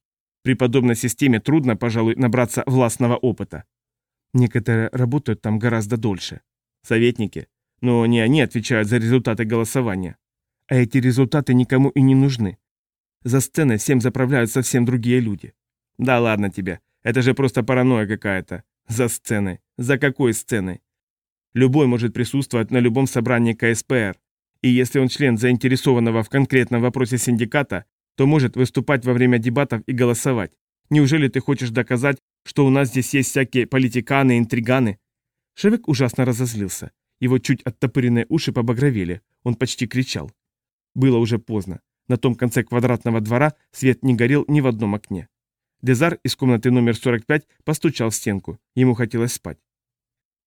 При подобной системе трудно, пожалуй, набраться властного опыта. Некоторые работают там гораздо дольше. Советники. Но не они отвечают за результаты голосования. А эти результаты никому и не нужны. За сценой всем заправляют совсем другие люди. Да ладно тебе, это же просто паранойя какая-то. За сценой. За какой сценой? Любой может присутствовать на любом собрании КСПР, и если он член заинтересованного в конкретном вопросе синдиката, то может выступать во время дебатов и голосовать. Неужели ты хочешь доказать, что у нас здесь есть всякие политиканы, интриганы?» Шевик ужасно разозлился. Его чуть оттопыренные уши побагровели. Он почти кричал. Было уже поздно. На том конце квадратного двора свет не горел ни в одном окне. Дезар из комнаты номер 45 постучал в стенку. Ему хотелось спать.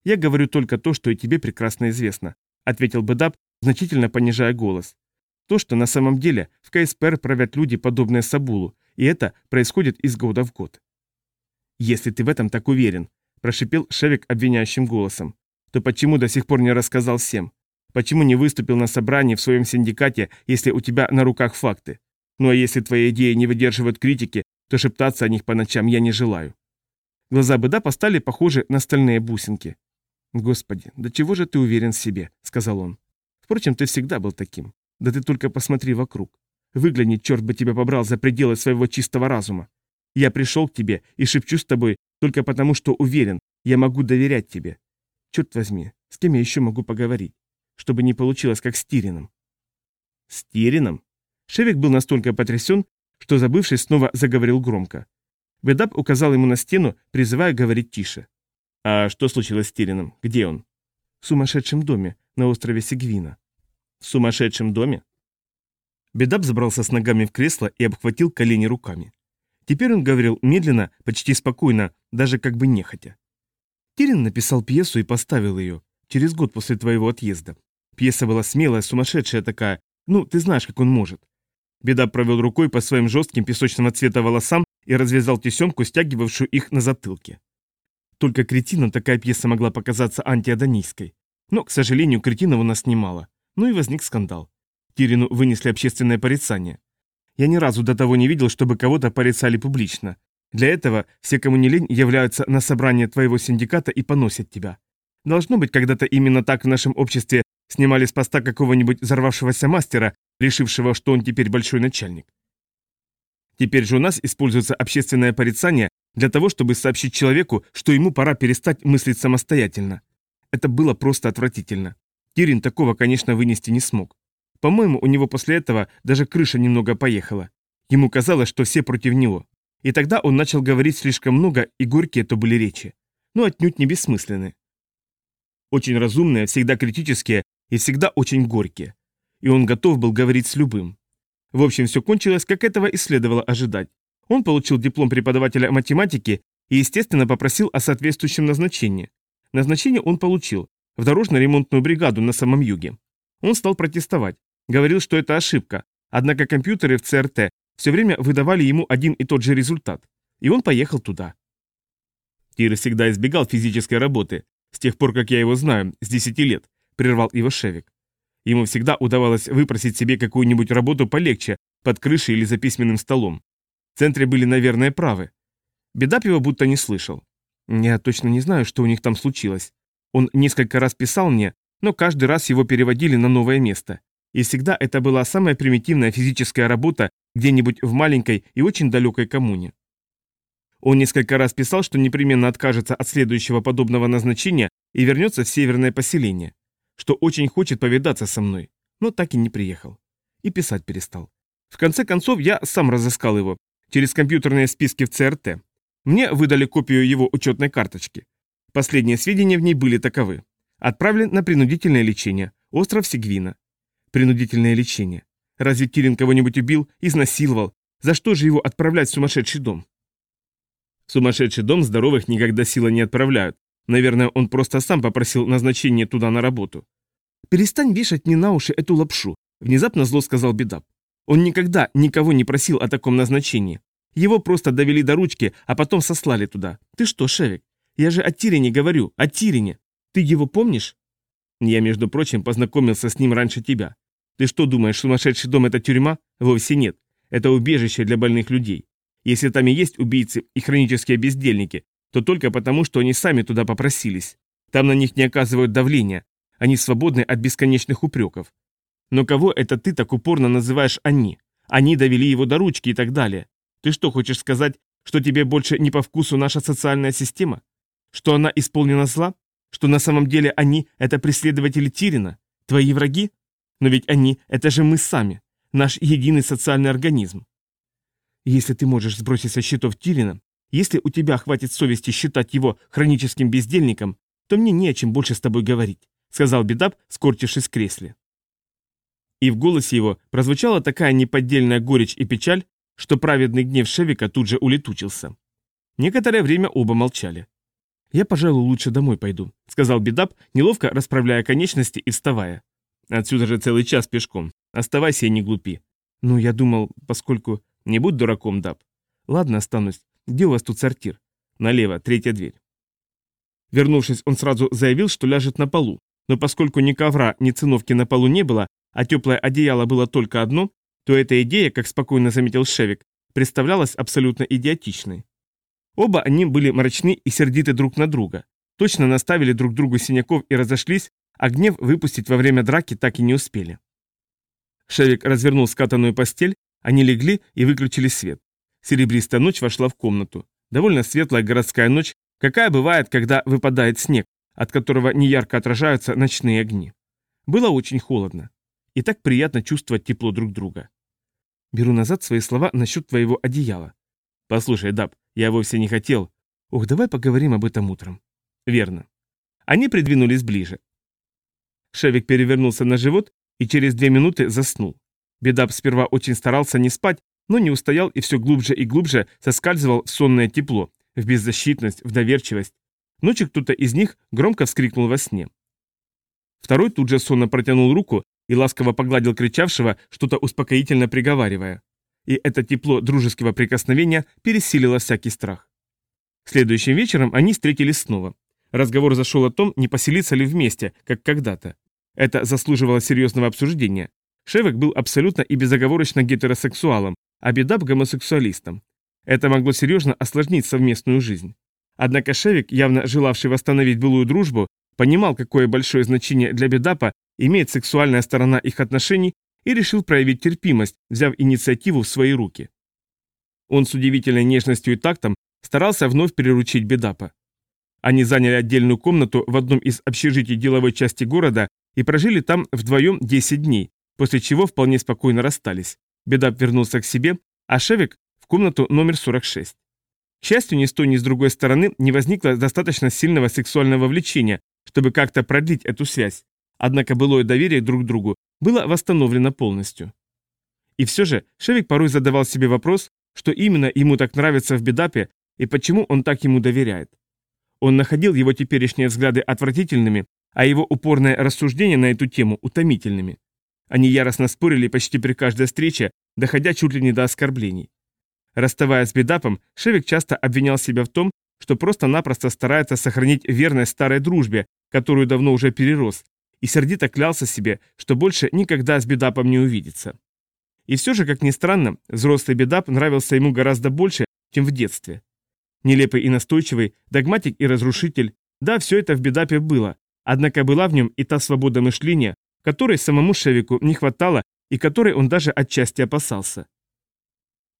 «Я говорю только то, что и тебе прекрасно известно», ответил Бедап, значительно понижая голос. «То, что на самом деле в КСПР правят люди, подобные Сабулу, и это происходит из года в год». «Если ты в этом так уверен», прошипел Шевик обвиняющим голосом, то почему до сих пор не рассказал всем? Почему не выступил на собрании в своем синдикате, если у тебя на руках факты? Ну а если твои идеи не выдерживают критики, то шептаться о них по ночам я не желаю. Глаза Беда стали похожи на стальные бусинки. «Господи, да чего же ты уверен в себе?» — сказал он. «Впрочем, ты всегда был таким. Да ты только посмотри вокруг. Выгляни, черт бы тебя побрал за пределы своего чистого разума. Я пришел к тебе и шепчу с тобой только потому, что уверен, я могу доверять тебе. Черт возьми, с кем я еще могу поговорить? Чтобы не получилось, как с Тирином». «С Тирином?» Шевик был настолько потрясен, что, забывшись, снова заговорил громко. Бедап указал ему на стену, призывая говорить тише. «А что случилось с Тирином? Где он?» «В сумасшедшем доме, на острове Сигвина». «В сумасшедшем доме?» Бедап забрался с ногами в кресло и обхватил колени руками. Теперь он говорил медленно, почти спокойно, даже как бы нехотя. Тирин написал пьесу и поставил ее, через год после твоего отъезда. Пьеса была смелая, сумасшедшая такая, ну, ты знаешь, как он может. Беда провел рукой по своим жестким песочного цвета волосам и развязал тесемку, стягивавшую их на затылке. Только кретинам такая пьеса могла показаться антиадонийской. Но, к сожалению, кретинов у нас немало. Ну и возник скандал. Кирину вынесли общественное порицание. Я ни разу до того не видел, чтобы кого-то порицали публично. Для этого все, кому не лень, являются на собрание твоего синдиката и поносят тебя. Должно быть, когда-то именно так в нашем обществе снимали с поста какого-нибудь взорвавшегося мастера, решившего, что он теперь большой начальник. Теперь же у нас используется общественное порицание для того, чтобы сообщить человеку, что ему пора перестать мыслить самостоятельно. Это было просто отвратительно. Кирин такого, конечно, вынести не смог. По-моему, у него после этого даже крыша немного поехала. Ему казалось, что все против него. И тогда он начал говорить слишком много, и горькие это были речи. Но отнюдь не бессмысленные. Очень разумные, всегда критические и всегда очень горькие. И он готов был говорить с любым. В общем, все кончилось, как этого и следовало ожидать. Он получил диплом преподавателя математики и, естественно, попросил о соответствующем назначении. Назначение он получил в дорожно-ремонтную бригаду на самом юге. Он стал протестовать, говорил, что это ошибка, однако компьютеры в ЦРТ все время выдавали ему один и тот же результат, и он поехал туда. Тир всегда избегал физической работы, с тех пор, как я его знаю, с 10 лет, прервал его Шевик. Ему всегда удавалось выпросить себе какую-нибудь работу полегче, под крышей или за письменным столом. В центре были, наверное, правы. Бедап его будто не слышал. Я точно не знаю, что у них там случилось. Он несколько раз писал мне, но каждый раз его переводили на новое место. И всегда это была самая примитивная физическая работа где-нибудь в маленькой и очень далекой коммуне. Он несколько раз писал, что непременно откажется от следующего подобного назначения и вернется в северное поселение, что очень хочет повидаться со мной, но так и не приехал. И писать перестал. В конце концов, я сам разыскал его через компьютерные списки в ЦРТ. Мне выдали копию его учетной карточки. Последние сведения в ней были таковы. Отправлен на принудительное лечение. Остров Сигвина. Принудительное лечение. Разве Кирин кого-нибудь убил, изнасиловал? За что же его отправлять в сумасшедший дом? В сумасшедший дом здоровых никогда сила не отправляют. Наверное, он просто сам попросил назначение туда на работу. «Перестань вешать мне на уши эту лапшу», — внезапно зло сказал Бедап. Он никогда никого не просил о таком назначении. Его просто довели до ручки, а потом сослали туда. Ты что, Шевик? Я же о Тирине говорю, о Тирине. Ты его помнишь? Я, между прочим, познакомился с ним раньше тебя. Ты что думаешь, сумасшедший дом – это тюрьма? Вовсе нет. Это убежище для больных людей. Если там и есть убийцы и хронические бездельники, то только потому, что они сами туда попросились. Там на них не оказывают давления. Они свободны от бесконечных упреков. Но кого это ты так упорно называешь «они»? Они довели его до ручки и так далее. Ты что, хочешь сказать, что тебе больше не по вкусу наша социальная система? Что она исполнена зла? Что на самом деле они – это преследователи Тирина? Твои враги? Но ведь они – это же мы сами, наш единый социальный организм. Если ты можешь сбросить со счетов Тирина, если у тебя хватит совести считать его хроническим бездельником, то мне не о чем больше с тобой говорить», — сказал Бедап, скорчившись в кресле. И в голосе его прозвучала такая неподдельная горечь и печаль, что праведный гнев Шевика тут же улетучился. Некоторое время оба молчали. «Я, пожалуй, лучше домой пойду», — сказал Бедап, неловко расправляя конечности и вставая. «Отсюда же целый час пешком. Оставайся и не глупи». «Ну, я думал, поскольку...» «Не будь дураком, Даб». «Ладно, останусь. Где у вас тут сортир?» «Налево, третья дверь». Вернувшись, он сразу заявил, что ляжет на полу, но поскольку ни ковра, ни циновки на полу не было, а теплое одеяло было только одно, то эта идея, как спокойно заметил Шевик, представлялась абсолютно идиотичной. Оба они были мрачны и сердиты друг на друга, точно наставили друг другу синяков и разошлись, а гнев выпустить во время драки так и не успели. Шевик развернул скатанную постель, они легли и выключили свет. Серебристая ночь вошла в комнату. Довольно светлая городская ночь, какая бывает, когда выпадает снег, от которого неярко отражаются ночные огни. Было очень холодно. И так приятно чувствовать тепло друг друга. Беру назад свои слова насчет твоего одеяла. Послушай, Даб, я вовсе не хотел. Ох, давай поговорим об этом утром. Верно. Они придвинулись ближе. Шевик перевернулся на живот и через две минуты заснул. Бедап сперва очень старался не спать, но не устоял и все глубже и глубже соскальзывал в сонное тепло, в беззащитность, в доверчивость. Ночью кто-то из них громко вскрикнул во сне. Второй тут же сонно протянул руку и ласково погладил кричавшего, что-то успокоительно приговаривая. И это тепло дружеского прикосновения пересилило всякий страх. Следующим вечером они встретились снова. Разговор зашел о том, не поселиться ли вместе, как когда-то. Это заслуживало серьезного обсуждения. Шевек был абсолютно и безоговорочно гетеросексуалом, а Бедап – гомосексуалистом. Это могло серьезно осложнить совместную жизнь. Однако Шевик, явно желавший восстановить былую дружбу, понимал, какое большое значение для Бедапа имеет сексуальная сторона их отношений и решил проявить терпимость, взяв инициативу в свои руки. Он с удивительной нежностью и тактом старался вновь приручить Бедапа. Они заняли отдельную комнату в одном из общежитий деловой части города и прожили там вдвоем 10 дней, после чего вполне спокойно расстались. Бедап вернулся к себе, а Шевик в комнату номер 46. К счастью, ни с той, ни с другой стороны не возникло достаточно сильного сексуального влечения, чтобы как-то продлить эту связь, однако былое доверие друг к другу было восстановлено полностью. И все же Шевик порой задавал себе вопрос, что именно ему так нравится в Бедапе и почему он так ему доверяет. Он находил его теперешние взгляды отвратительными, а его упорное рассуждение на эту тему утомительными. Они яростно спорили почти при каждой встрече, доходя чуть ли не до оскорблений. Расставаясь с Бедапом, Шевик часто обвинял себя в том, что просто-напросто старается сохранить верность старой дружбе, которую давно уже перерос, и сердито клялся себе, что больше никогда с Бедапом не увидится. И все же, как ни странно, взрослый Бедап нравился ему гораздо больше, чем в детстве. Нелепый и настойчивый, догматик и разрушитель, да, все это в Бедапе было, однако была в нем и та свобода мышления, которой самому Шевику не хватало и которой он даже отчасти опасался.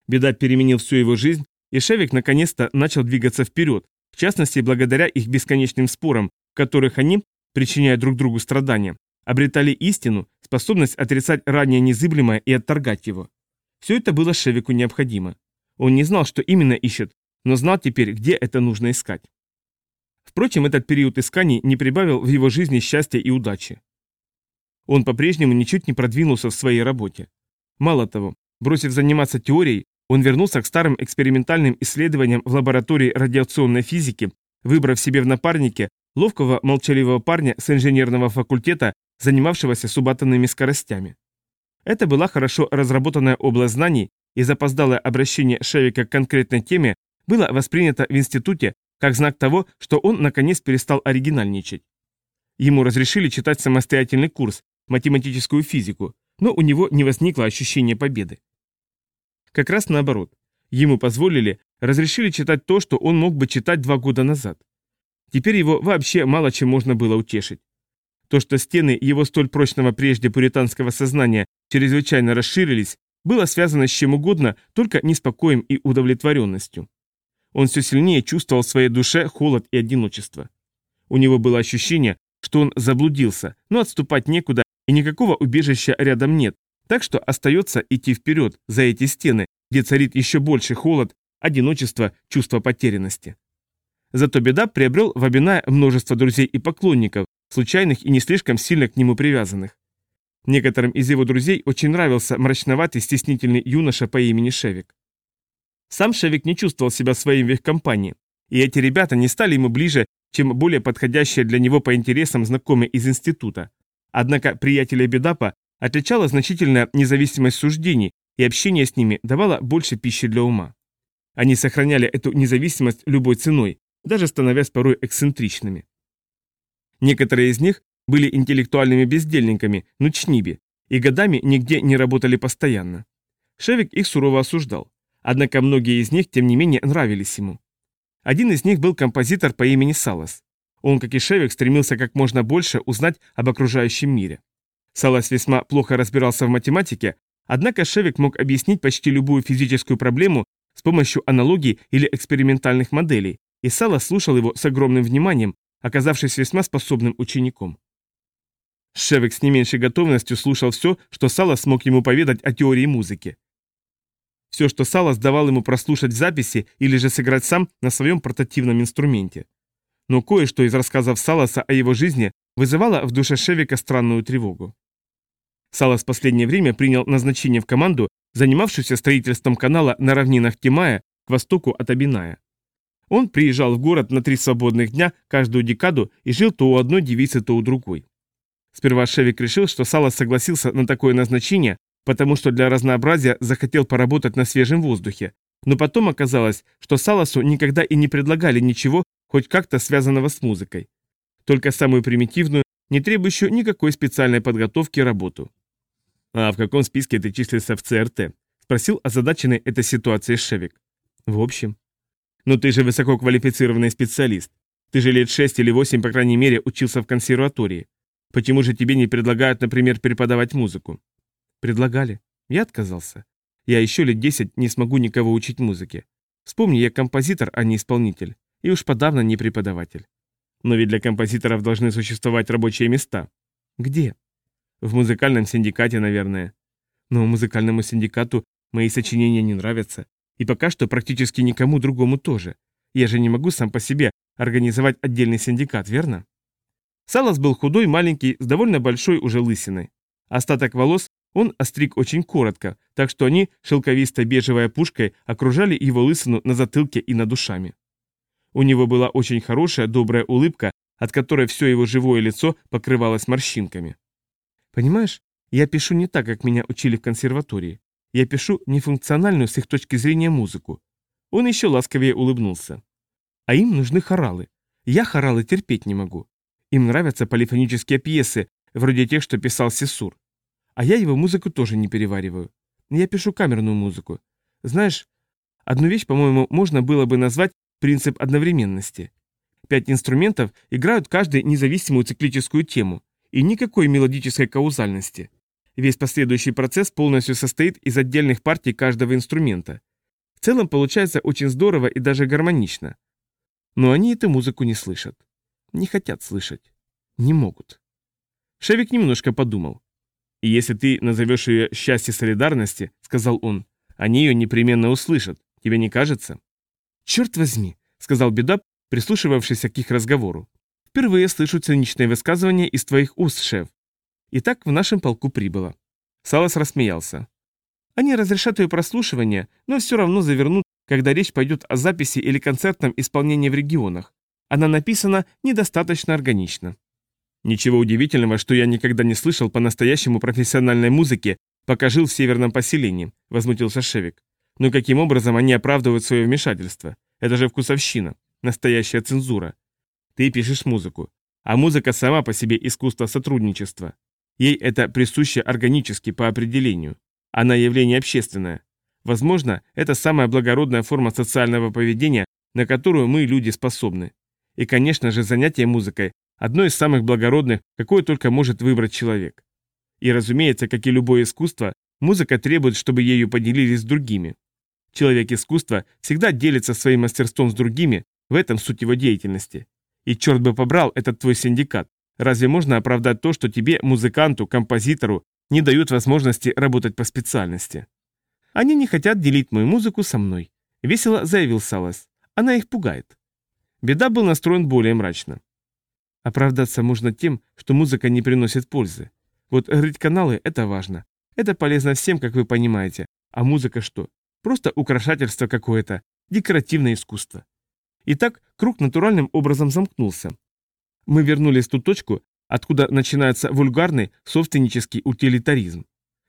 Беда переменил всю его жизнь, и Шевик наконец-то начал двигаться вперед, в частности, благодаря их бесконечным спорам, в которых они, причиняя друг другу страдания, обретали истину, способность отрицать ранее незыблемое и отторгать его. Все это было Шевику необходимо. Он не знал, что именно ищет, но знал теперь, где это нужно искать. Впрочем, этот период исканий не прибавил в его жизни счастья и удачи. Он по-прежнему ничуть не продвинулся в своей работе. Мало того, бросив заниматься теорией, он вернулся к старым экспериментальным исследованиям в лаборатории радиационной физики, выбрав себе в напарнике ловкого молчаливого парня с инженерного факультета, занимавшегося субатомными скоростями. Это была хорошо разработанная область знаний, и запоздалое обращение Шевика к конкретной теме было воспринято в институте как знак того, что он наконец перестал оригинальничать. Ему разрешили читать самостоятельный курс, математическую физику, но у него не возникло ощущения победы. Как раз наоборот. Ему позволили, разрешили читать то, что он мог бы читать два года назад. Теперь его вообще мало чем можно было утешить. То, что стены его столь прочного прежде пуританского сознания чрезвычайно расширились, было связано с чем угодно, только неспокоем и удовлетворенностью. Он все сильнее чувствовал в своей душе холод и одиночество. У него было ощущение, что он заблудился, но отступать некуда и никакого убежища рядом нет, так что остается идти вперед, за эти стены, где царит еще больше холод, одиночество, чувство потерянности. Зато беда приобрел в Абинае множество друзей и поклонников, случайных и не слишком сильно к нему привязанных. Некоторым из его друзей очень нравился мрачноватый, стеснительный юноша по имени Шевик. Сам Шевик не чувствовал себя своим в их компании, и эти ребята не стали ему ближе, чем более подходящие для него по интересам знакомые из института. Однако приятеля Бедапа отличала значительная независимость суждений, и общение с ними давало больше пищи для ума. Они сохраняли эту независимость любой ценой, даже становясь порой эксцентричными. Некоторые из них были интеллектуальными бездельниками, нучниби, и годами нигде не работали постоянно. Шевик их сурово осуждал, однако многие из них, тем не менее, нравились ему. Один из них был композитор по имени Салас. Он, как и Шевик, стремился как можно больше узнать об окружающем мире. Салас весьма плохо разбирался в математике, однако Шевик мог объяснить почти любую физическую проблему с помощью аналогий или экспериментальных моделей, и Салас слушал его с огромным вниманием, оказавшись весьма способным учеником. Шевик с не меньшей готовностью слушал все, что Салас смог ему поведать о теории музыки. Все, что Салас давал ему прослушать в записи или же сыграть сам на своем портативном инструменте. Но кое-что из рассказов Саласа о его жизни вызывало в душе Шевика странную тревогу. Салас в последнее время принял назначение в команду, занимавшуюся строительством канала на равнинах Тимая к востоку от Абиная. Он приезжал в город на три свободных дня каждую декаду и жил то у одной девицы, то у другой. Сперва Шевик решил, что Салас согласился на такое назначение, потому что для разнообразия захотел поработать на свежем воздухе, но потом оказалось, что Саласу никогда и не предлагали ничего, хоть как-то связанного с музыкой. Только самую примитивную, не требующую никакой специальной подготовки работу. «А в каком списке ты числишься в ЦРТ?» – спросил озадаченный этой ситуацией Шевик. «В общем». «Но ты же высококвалифицированный специалист. Ты же лет шесть или восемь, по крайней мере, учился в консерватории. Почему же тебе не предлагают, например, преподавать музыку?» «Предлагали. Я отказался. Я еще лет десять не смогу никого учить музыке. Вспомни, я композитор, а не исполнитель. И уж подавно не преподаватель. Но ведь для композиторов должны существовать рабочие места. Где? В музыкальном синдикате, наверное. Но музыкальному синдикату мои сочинения не нравятся. И пока что практически никому другому тоже. Я же не могу сам по себе организовать отдельный синдикат, верно? Салас был худой, маленький, с довольно большой уже лысиной. Остаток волос он остриг очень коротко, так что они, шелковисто-бежевой пушкой, окружали его лысину на затылке и над душами. У него была очень хорошая, добрая улыбка, от которой все его живое лицо покрывалось морщинками. «Понимаешь, я пишу не так, как меня учили в консерватории. Я пишу нефункциональную с их точки зрения музыку». Он еще ласковее улыбнулся. «А им нужны хоралы. Я хоралы терпеть не могу. Им нравятся полифонические пьесы, вроде тех, что писал Сесур. А я его музыку тоже не перевариваю. Я пишу камерную музыку. Знаешь, одну вещь, по-моему, можно было бы назвать принцип одновременности. Пять инструментов играют каждый независимую циклическую тему, и никакой мелодической каузальности. Весь последующий процесс полностью состоит из отдельных партий каждого инструмента. В целом получается очень здорово и даже гармонично. Но они эту музыку не слышат. Не хотят слышать. Не могут. Шевик немножко подумал. «И если ты назовешь ее «счастье солидарности», — сказал он, — они ее непременно услышат. Тебе не кажется?» «Черт возьми», — сказал Бедап, прислушивавшийся к их разговору. «Впервые слышу циничное высказывание из твоих уст, шеф. Итак, в нашем полку прибыло». Салас рассмеялся. «Они разрешат ее прослушивание, но все равно завернут, когда речь пойдет о записи или концертном исполнении в регионах. Она написана недостаточно органично». Ничего удивительного, что я никогда не слышал по-настоящему профессиональной музыки, пока жил в северном поселении, возмутился Шевик. Но каким образом они оправдывают свое вмешательство? Это же вкусовщина, настоящая цензура. Ты пишешь музыку, а музыка сама по себе искусство сотрудничества. Ей это присуще органически по определению. Она явление общественное. Возможно, это самая благородная форма социального поведения, на которую мы, люди, способны. И, конечно же, занятие музыкой Одно из самых благородных, какое только может выбрать человек. И, разумеется, как и любое искусство, музыка требует, чтобы ею поделились с другими. Человек искусства всегда делится своим мастерством с другими, в этом суть его деятельности. И черт бы побрал этот твой синдикат. Разве можно оправдать то, что тебе, музыканту, композитору, не дают возможности работать по специальности? Они не хотят делить мою музыку со мной, весело заявил Салас. Она их пугает. Беда был настроен более мрачно. Оправдаться можно тем, что музыка не приносит пользы. Вот рыть каналы – это важно. Это полезно всем, как вы понимаете. А музыка что? Просто украшательство какое-то, декоративное искусство. Итак, круг натуральным образом замкнулся. Мы вернулись в ту точку, откуда начинается вульгарный собственнический утилитаризм.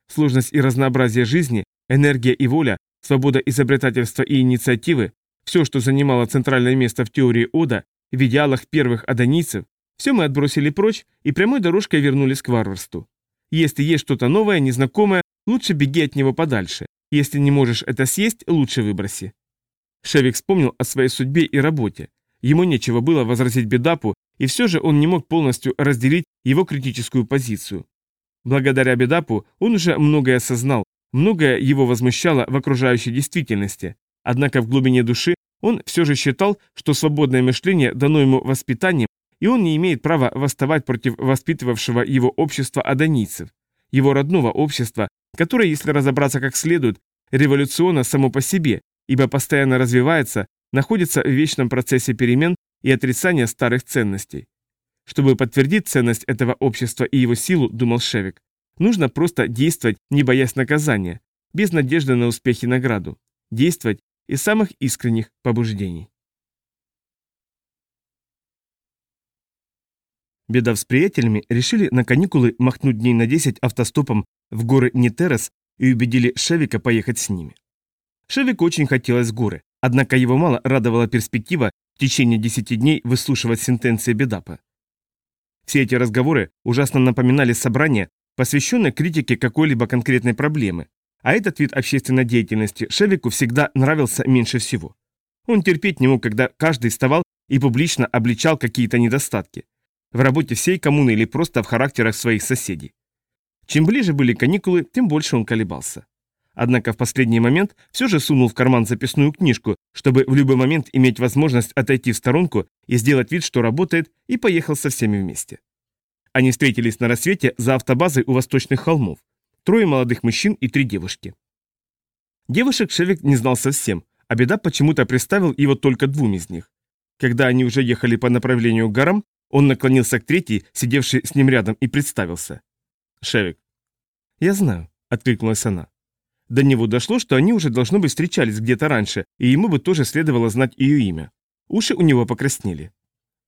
Сложность и разнообразие жизни, энергия и воля, свобода изобретательства и инициативы – все, что занимало центральное место в теории Ода, в идеалах первых адонийцев, все мы отбросили прочь и прямой дорожкой вернулись к варварству. Если есть что-то новое, незнакомое, лучше беги от него подальше. Если не можешь это съесть, лучше выброси. Шевик вспомнил о своей судьбе и работе. Ему нечего было возразить Бедапу, и все же он не мог полностью разделить его критическую позицию. Благодаря Бедапу он уже многое осознал, многое его возмущало в окружающей действительности, однако в глубине души он все же считал, что свободное мышление дано ему воспитанием и он не имеет права восставать против воспитывавшего его общества адонийцев, его родного общества, которое, если разобраться как следует, революционно само по себе, ибо постоянно развивается, находится в вечном процессе перемен и отрицания старых ценностей. Чтобы подтвердить ценность этого общества и его силу, думал Шевик, нужно просто действовать, не боясь наказания, без надежды на успех и награду, действовать из самых искренних побуждений. Бедав с приятелями решили на каникулы махнуть дней на 10 автостопом в горы Нитерес и убедили Шевика поехать с ними. Шевику очень хотелось горы, однако его мало радовала перспектива в течение 10 дней выслушивать сентенции Бедапа. Все эти разговоры ужасно напоминали собрание, посвященное критике какой-либо конкретной проблемы, а этот вид общественной деятельности Шевику всегда нравился меньше всего. Он терпеть не мог, когда каждый вставал и публично обличал какие-то недостатки в работе всей коммуны или просто в характерах своих соседей. Чем ближе были каникулы, тем больше он колебался. Однако в последний момент все же сунул в карман записную книжку, чтобы в любой момент иметь возможность отойти в сторонку и сделать вид, что работает, и поехал со всеми вместе. Они встретились на рассвете за автобазой у восточных холмов. Трое молодых мужчин и три девушки. Девушек Шевик не знал совсем, а беда почему-то представил его только двум из них. Когда они уже ехали по направлению к горам, он наклонился к третьей, сидевшей с ним рядом, и представился. «Шевик». «Я знаю», — откликнулась она. До него дошло, что они уже должно быть встречались где-то раньше, и ему бы тоже следовало знать ее имя. Уши у него покраснели.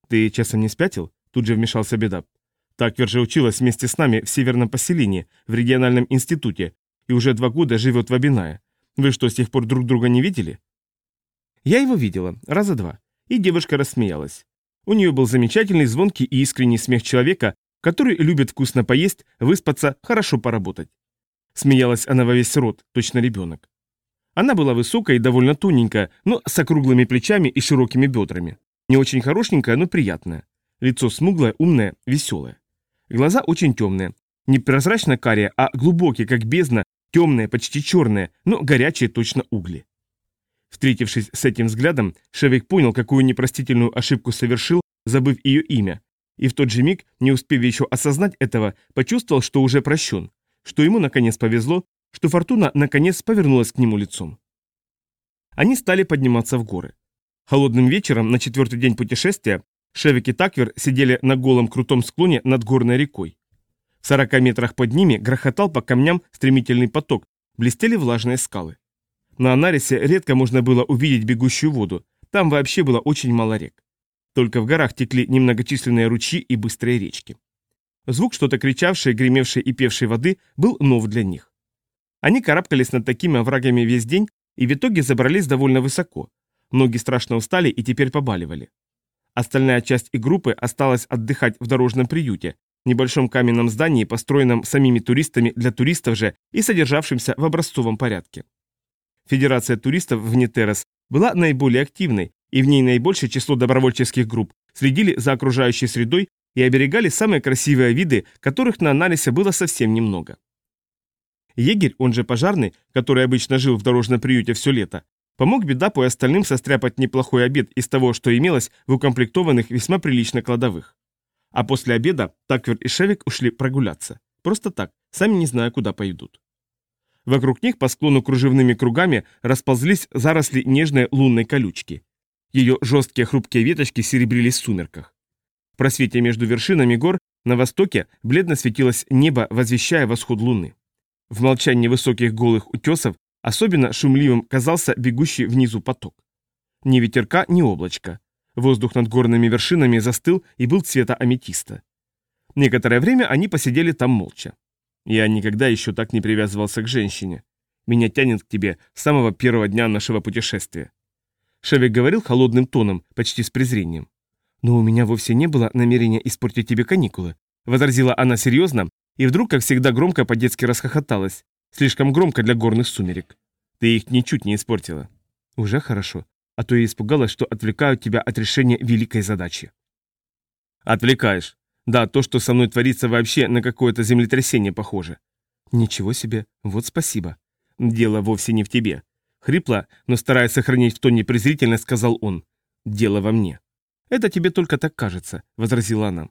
«Ты часом не спятил?» — тут же вмешался Бедап. Таквер же училась вместе с нами в северном поселении, в региональном институте, и уже два года живет в Абинае. Вы что, с тех пор друг друга не видели? Я его видела, раза два. И девушка рассмеялась. У нее был замечательный, звонкий и искренний смех человека, который любит вкусно поесть, выспаться, хорошо поработать. Смеялась она во весь рот, точно ребенок. Она была высокая и довольно тоненькая, но с округлыми плечами и широкими бедрами. Не очень хорошенькая, но приятная. Лицо смуглое, умное, веселое. Глаза очень темные. Не прозрачно-карие, а глубокие, как бездна, темные, почти черные, но горячие точно угли. Встретившись с этим взглядом, Шевик понял, какую непростительную ошибку совершил, забыв ее имя, и в тот же миг, не успев еще осознать этого, почувствовал, что уже прощен, что ему наконец повезло, что фортуна наконец повернулась к нему лицом. Они стали подниматься в горы. Холодным вечером, на четвертый день путешествия, Шевик и Таквер сидели на голом крутом склоне над горной рекой. В сорока метрах под ними грохотал по камням стремительный поток, блестели влажные скалы. На Анарисе редко можно было увидеть бегущую воду, там вообще было очень мало рек. Только в горах текли немногочисленные ручьи и быстрые речки. Звук что-то кричавшей, гремевшей и певшей воды был нов для них. Они карабкались над такими оврагами весь день и в итоге забрались довольно высоко. Ноги страшно устали и теперь побаливали. Остальная часть и группы осталась отдыхать в дорожном приюте, небольшом каменном здании, построенном самими туристами для туристов же и содержавшемся в образцовом порядке. Федерация туристов в Нетерос была наиболее активной, и в ней наибольшее число добровольческих групп следили за окружающей средой и оберегали самые красивые виды, которых на анализе было совсем немного. Егерь, он же пожарный, который обычно жил в дорожном приюте все лето, помог Бедапу и остальным состряпать неплохой обед из того, что имелось в укомплектованных весьма прилично кладовых. А после обеда Таквер и Шевик ушли прогуляться. Просто так, сами не зная, куда пойдут. Вокруг них по склону кружевными кругами расползлись заросли нежной лунной колючки. Ее жесткие хрупкие веточки серебрились в сумерках. Просвете между вершинами гор на востоке бледно светилось небо, возвещая восход луны. В молчании высоких голых утесов особенно шумливым казался бегущий внизу поток. Ни ветерка, ни облачка. Воздух над горными вершинами застыл и был цвета аметиста. Некоторое время они посидели там молча. Я никогда еще так не привязывался к женщине. Меня тянет к тебе с самого первого дня нашего путешествия. Шевик говорил холодным тоном, почти с презрением. «Но у меня вовсе не было намерения испортить тебе каникулы», — возразила она серьезно, и вдруг, как всегда, громко по-детски расхохоталась. Слишком громко для горных сумерек. Ты их ничуть не испортила. Уже хорошо. А то я испугалась, что отвлекаю тебя от решения великой задачи. Отвлекаешь. Да, то, что со мной творится вообще на какое-то землетрясение похоже. Ничего себе, вот спасибо. Дело вовсе не в тебе. Хрипло, но стараясь сохранить в тоне презрительно, сказал он. Дело во мне. Это тебе только так кажется, возразила она.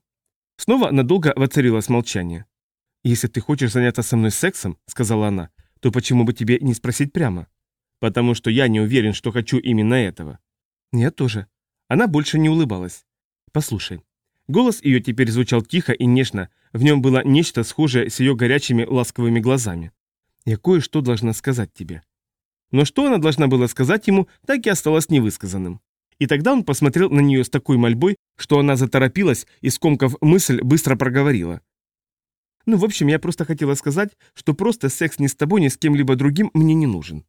Снова надолго воцарилось молчание. «Если ты хочешь заняться со мной сексом, — сказала она, — то почему бы тебе не спросить прямо? Потому что я не уверен, что хочу именно этого». «Я тоже». Она больше не улыбалась. «Послушай, Голос ее теперь звучал тихо и нежно, в нем было нечто схожее с ее горячими ласковыми глазами. «Я кое-что должна сказать тебе». Но что она должна была сказать ему, так и осталось невысказанным. И тогда он посмотрел на нее с такой мольбой, что она заторопилась и, скомкав мысль, быстро проговорила. «Ну, в общем, я просто хотела сказать, что просто секс ни с тобой, ни с кем-либо другим мне не нужен».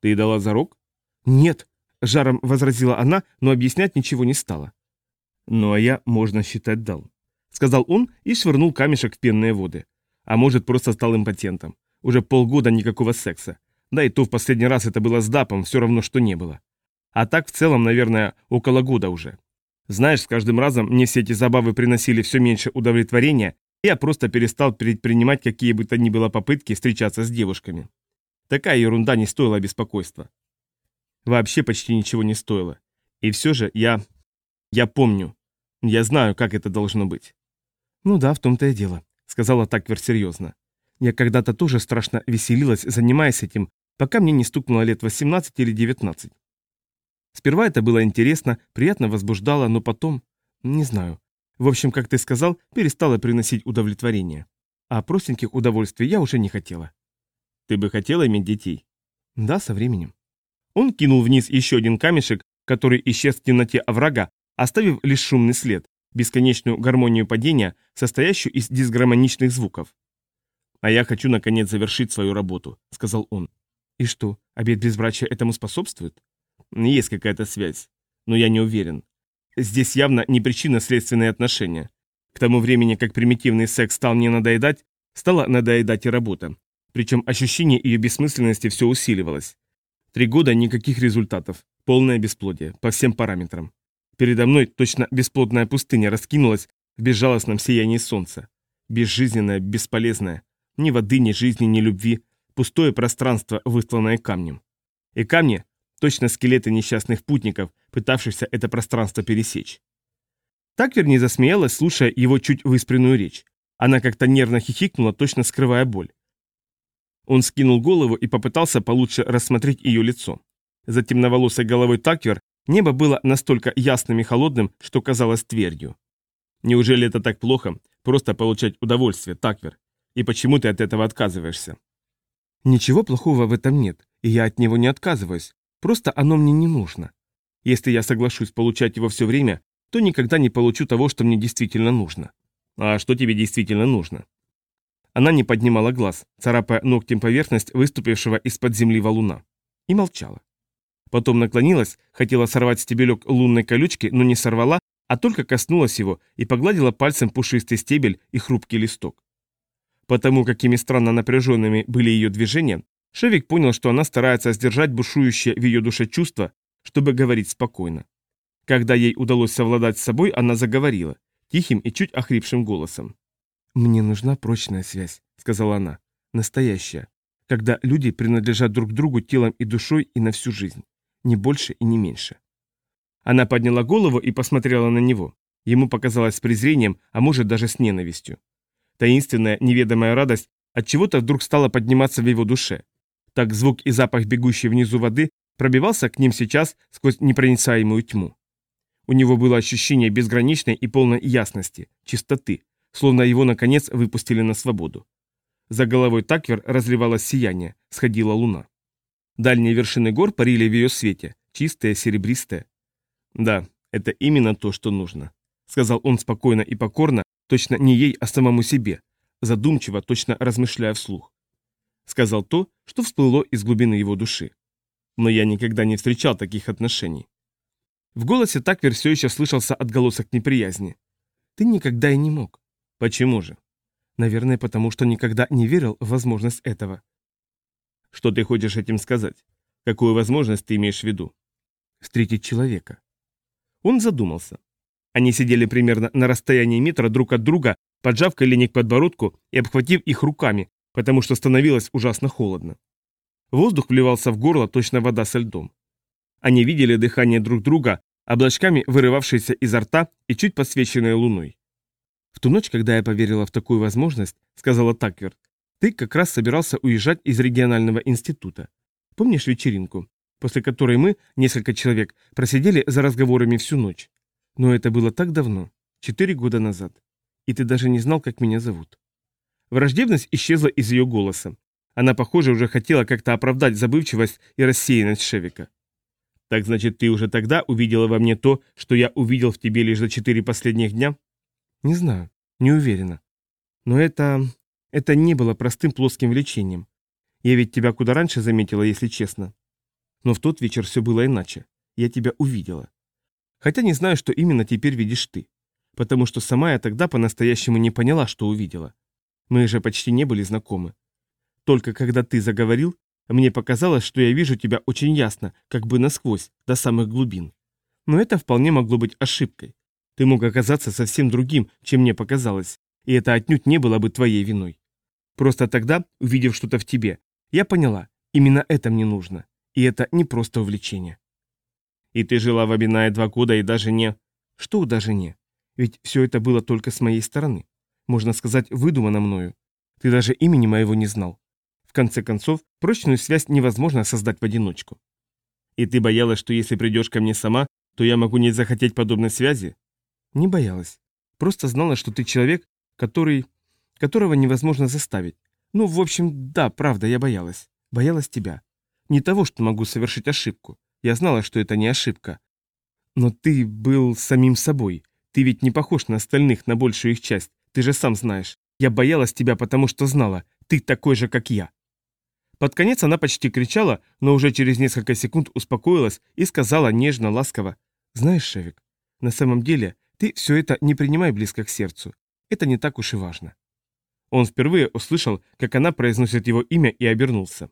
«Ты дала зарок?» «Нет», — жаром возразила она, но объяснять ничего не стала. «Ну а я, можно считать, дал», — сказал он и швырнул камешек в пенные воды. А может, просто стал импотентом. Уже полгода никакого секса. Да и то в последний раз это было с Дапом, все равно, что не было. А так в целом, наверное, около года уже. Знаешь, с каждым разом мне все эти забавы приносили все меньше удовлетворения, и я просто перестал предпринимать какие бы то ни было попытки встречаться с девушками. Такая ерунда не стоила беспокойства. Вообще почти ничего не стоило. И все же я... Я помню. Я знаю, как это должно быть. Ну да, в том-то и дело, сказала Таквер серьезно. Я когда-то тоже страшно веселилась, занимаясь этим, пока мне не стукнуло лет 18 или 19. Сперва это было интересно, приятно возбуждало, но потом... Не знаю. В общем, как ты сказал, перестало приносить удовлетворение. А простеньких удовольствий я уже не хотела. Ты бы хотела иметь детей? Да, со временем. Он кинул вниз еще один камешек, который исчез в темноте оврага, оставив лишь шумный след, бесконечную гармонию падения, состоящую из дисгармоничных звуков. «А я хочу, наконец, завершить свою работу», — сказал он. «И что, обед безбрачия этому способствует?» «Есть какая-то связь, но я не уверен. Здесь явно не причинно-следственные отношения. К тому времени, как примитивный секс стал мне надоедать, стала надоедать и работа. Причем ощущение ее бессмысленности все усиливалось. Три года никаких результатов, полное бесплодие, по всем параметрам. Передо мной точно бесплодная пустыня раскинулась в безжалостном сиянии солнца. Безжизненная, бесполезная. Ни воды, ни жизни, ни любви. Пустое пространство, выстланное камнем. И камни – точно скелеты несчастных путников, пытавшихся это пространство пересечь. Таквер не засмеялась, слушая его чуть выспренную речь. Она как-то нервно хихикнула, точно скрывая боль. Он скинул голову и попытался получше рассмотреть ее лицо. За темноволосой головой Таквер небо было настолько ясным и холодным, что казалось твердью. Неужели это так плохо, просто получать удовольствие, Таквер? И почему ты от этого отказываешься? Ничего плохого в этом нет, и я от него не отказываюсь, просто оно мне не нужно. Если я соглашусь получать его все время, то никогда не получу того, что мне действительно нужно. А что тебе действительно нужно? Она не поднимала глаз, царапая ногтем поверхность выступившего из-под земли валуна. И молчала. Потом наклонилась, хотела сорвать стебелек лунной колючки, но не сорвала, а только коснулась его и погладила пальцем пушистый стебель и хрупкий листок. Потому какими странно напряженными были ее движения, Шевик понял, что она старается сдержать бушующее в ее душе чувство, чтобы говорить спокойно. Когда ей удалось совладать с собой, она заговорила, тихим и чуть охрипшим голосом. «Мне нужна прочная связь», — сказала она, — «настоящая, когда люди принадлежат друг другу телом и душой и на всю жизнь, не больше и не меньше». Она подняла голову и посмотрела на него. Ему показалось с презрением, а может даже с ненавистью. Таинственная, неведомая радость от чего-то вдруг стала подниматься в его душе. Так звук и запах бегущей внизу воды пробивался к ним сейчас сквозь непроницаемую тьму. У него было ощущение безграничной и полной ясности, чистоты, словно его, наконец, выпустили на свободу. За головой Таквер разливалось сияние, сходила луна. Дальние вершины гор парили в ее свете, чистые, серебристые. «Да, это именно то, что нужно», — сказал он спокойно и покорно, точно не ей, а самому себе, задумчиво, точно размышляя вслух. Сказал то, что всплыло из глубины его души но я никогда не встречал таких отношений. В голосе Таквер все еще слышался отголосок неприязни. Ты никогда и не мог. Почему же? Наверное, потому что никогда не верил в возможность этого. Что ты хочешь этим сказать? Какую возможность ты имеешь в виду? Встретить человека. Он задумался. Они сидели примерно на расстоянии метра друг от друга, поджав колени к подбородку и обхватив их руками, потому что становилось ужасно холодно. Воздух вливался в горло, точно вода со льдом. Они видели дыхание друг друга, облачками вырывавшиеся изо рта и чуть подсвеченные луной. «В ту ночь, когда я поверила в такую возможность, — сказала Таквер, — ты как раз собирался уезжать из регионального института. Помнишь вечеринку, после которой мы, несколько человек, просидели за разговорами всю ночь? Но это было так давно, четыре года назад, и ты даже не знал, как меня зовут». Враждебность исчезла из ее голоса. Она, похоже, уже хотела как-то оправдать забывчивость и рассеянность Шевика. «Так значит, ты уже тогда увидела во мне то, что я увидел в тебе лишь за четыре последних дня?» «Не знаю, не уверена. Но это... это не было простым плоским влечением. Я ведь тебя куда раньше заметила, если честно. Но в тот вечер все было иначе. Я тебя увидела. Хотя не знаю, что именно теперь видишь ты. Потому что сама я тогда по-настоящему не поняла, что увидела. Мы же почти не были знакомы. Только когда ты заговорил, мне показалось, что я вижу тебя очень ясно, как бы насквозь, до самых глубин. Но это вполне могло быть ошибкой. Ты мог оказаться совсем другим, чем мне показалось, и это отнюдь не было бы твоей виной. Просто тогда, увидев что-то в тебе, я поняла, Именно это мне нужно. И это не просто увлечение. И ты жила в Абинае два года и даже не... Что даже не? Ведь все это было только с моей стороны. Можно сказать, выдумано мною. Ты даже имени моего не знал. В конце концов, прочную связь невозможно создать в одиночку. И ты боялась, что если придешь ко мне сама, то я могу не захотеть подобной связи? Не боялась. Просто знала, что ты человек, который... которого невозможно заставить. Ну, в общем, да, правда, я боялась. Боялась тебя. Не того, что могу совершить ошибку. Я знала, что это не ошибка. Но ты был самим собой. Ты ведь не похож на остальных, на большую их часть. Ты же сам знаешь. Я боялась тебя, потому что знала. Ты такой же, как я. Под конец она почти кричала, но уже через несколько секунд успокоилась и сказала нежно, ласково. «Знаешь, Шевик, на самом деле ты все это не принимай близко к сердцу. Это не так уж и важно». Он впервые услышал, как она произносит его имя и обернулся.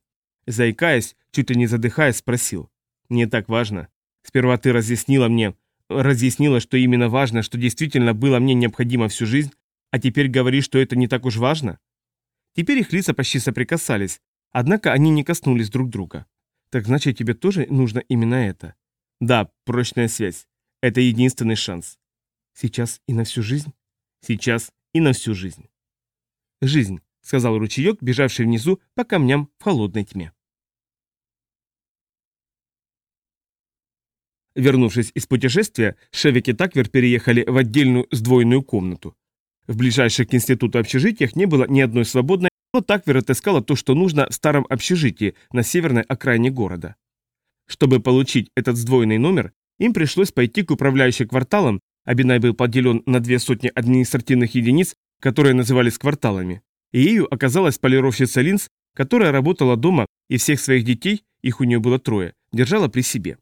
Заикаясь, чуть ли не задыхаясь, спросил. «Не так важно. Сперва ты разъяснила мне, разъяснила, что именно важно, что действительно было мне необходимо всю жизнь, а теперь говоришь, что это не так уж важно?» Теперь их лица почти соприкасались, однако они не коснулись друг друга. «Так значит, тебе тоже нужно именно это?» «Да, прочная связь. Это единственный шанс». «Сейчас и на всю жизнь?» «Сейчас и на всю жизнь». «Жизнь», — сказал ручеек, бежавший внизу по камням в холодной тьме. Вернувшись из путешествия, Шевик и Таквер переехали в отдельную сдвоенную комнату. В ближайших к институту общежитиях не было ни одной свободной, но Таквер отыскала то, что нужно в старом общежитии на северной окраине города. Чтобы получить этот сдвоенный номер, им пришлось пойти к управляющей кварталом, Абинай был поделен на две сотни административных единиц, которые назывались кварталами, и ею оказалась полировщица линз, которая работала дома и всех своих детей, их у нее было трое, держала при себе.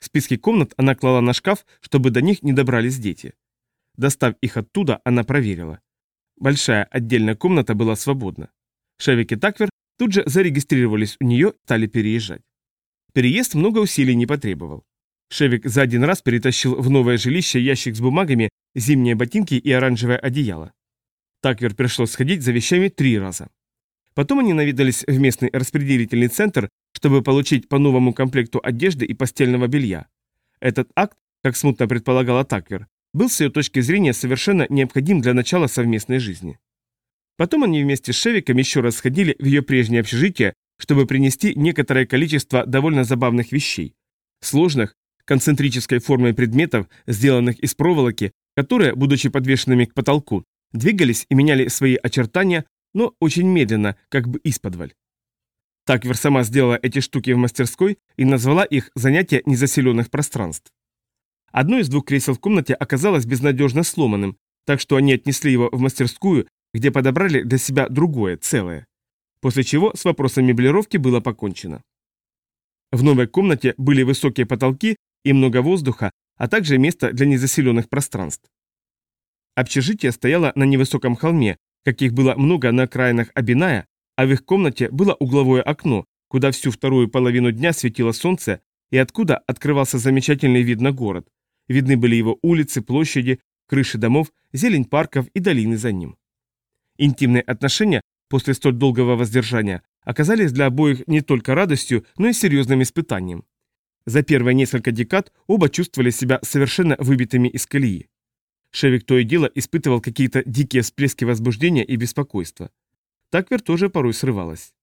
Списки комнат она клала на шкаф, чтобы до них не добрались дети. Достав их оттуда, она проверила. Большая отдельная комната была свободна. Шевик и Таквер тут же зарегистрировались у нее, стали переезжать. Переезд много усилий не потребовал. Шевик за один раз перетащил в новое жилище ящик с бумагами, зимние ботинки и оранжевое одеяло. Таквер пришлось сходить за вещами три раза. Потом они навидались в местный распределительный центр, чтобы получить по новому комплекту одежды и постельного белья. Этот акт, как смутно предполагала Таквер, был с ее точки зрения совершенно необходим для начала совместной жизни. Потом они вместе с Шевиком еще раз сходили в ее прежнее общежитие, чтобы принести некоторое количество довольно забавных вещей. Сложных, концентрической формой предметов, сделанных из проволоки, которые, будучи подвешенными к потолку, двигались и меняли свои очертания, но очень медленно, как бы исподволь. Таквер сама сделала эти штуки в мастерской и назвала их «занятия незаселенных пространств». Одно из двух кресел в комнате оказалось безнадежно сломанным, так что они отнесли его в мастерскую, где подобрали для себя другое, целое. После чего с вопросом меблировки было покончено. В новой комнате были высокие потолки и много воздуха, а также место для незаселенных пространств. Общежитие стояло на невысоком холме, каких было много на окраинах Абиная, а в их комнате было угловое окно, куда всю вторую половину дня светило солнце и откуда открывался замечательный вид на город. Видны были его улицы, площади, крыши домов, зелень парков и долины за ним. Интимные отношения после столь долгого воздержания оказались для обоих не только радостью, но и серьезным испытанием. За первые несколько декад оба чувствовали себя совершенно выбитыми из колеи. Шевик то и дело испытывал какие-то дикие всплески возбуждения и беспокойства. Таквер тоже порой срывалась.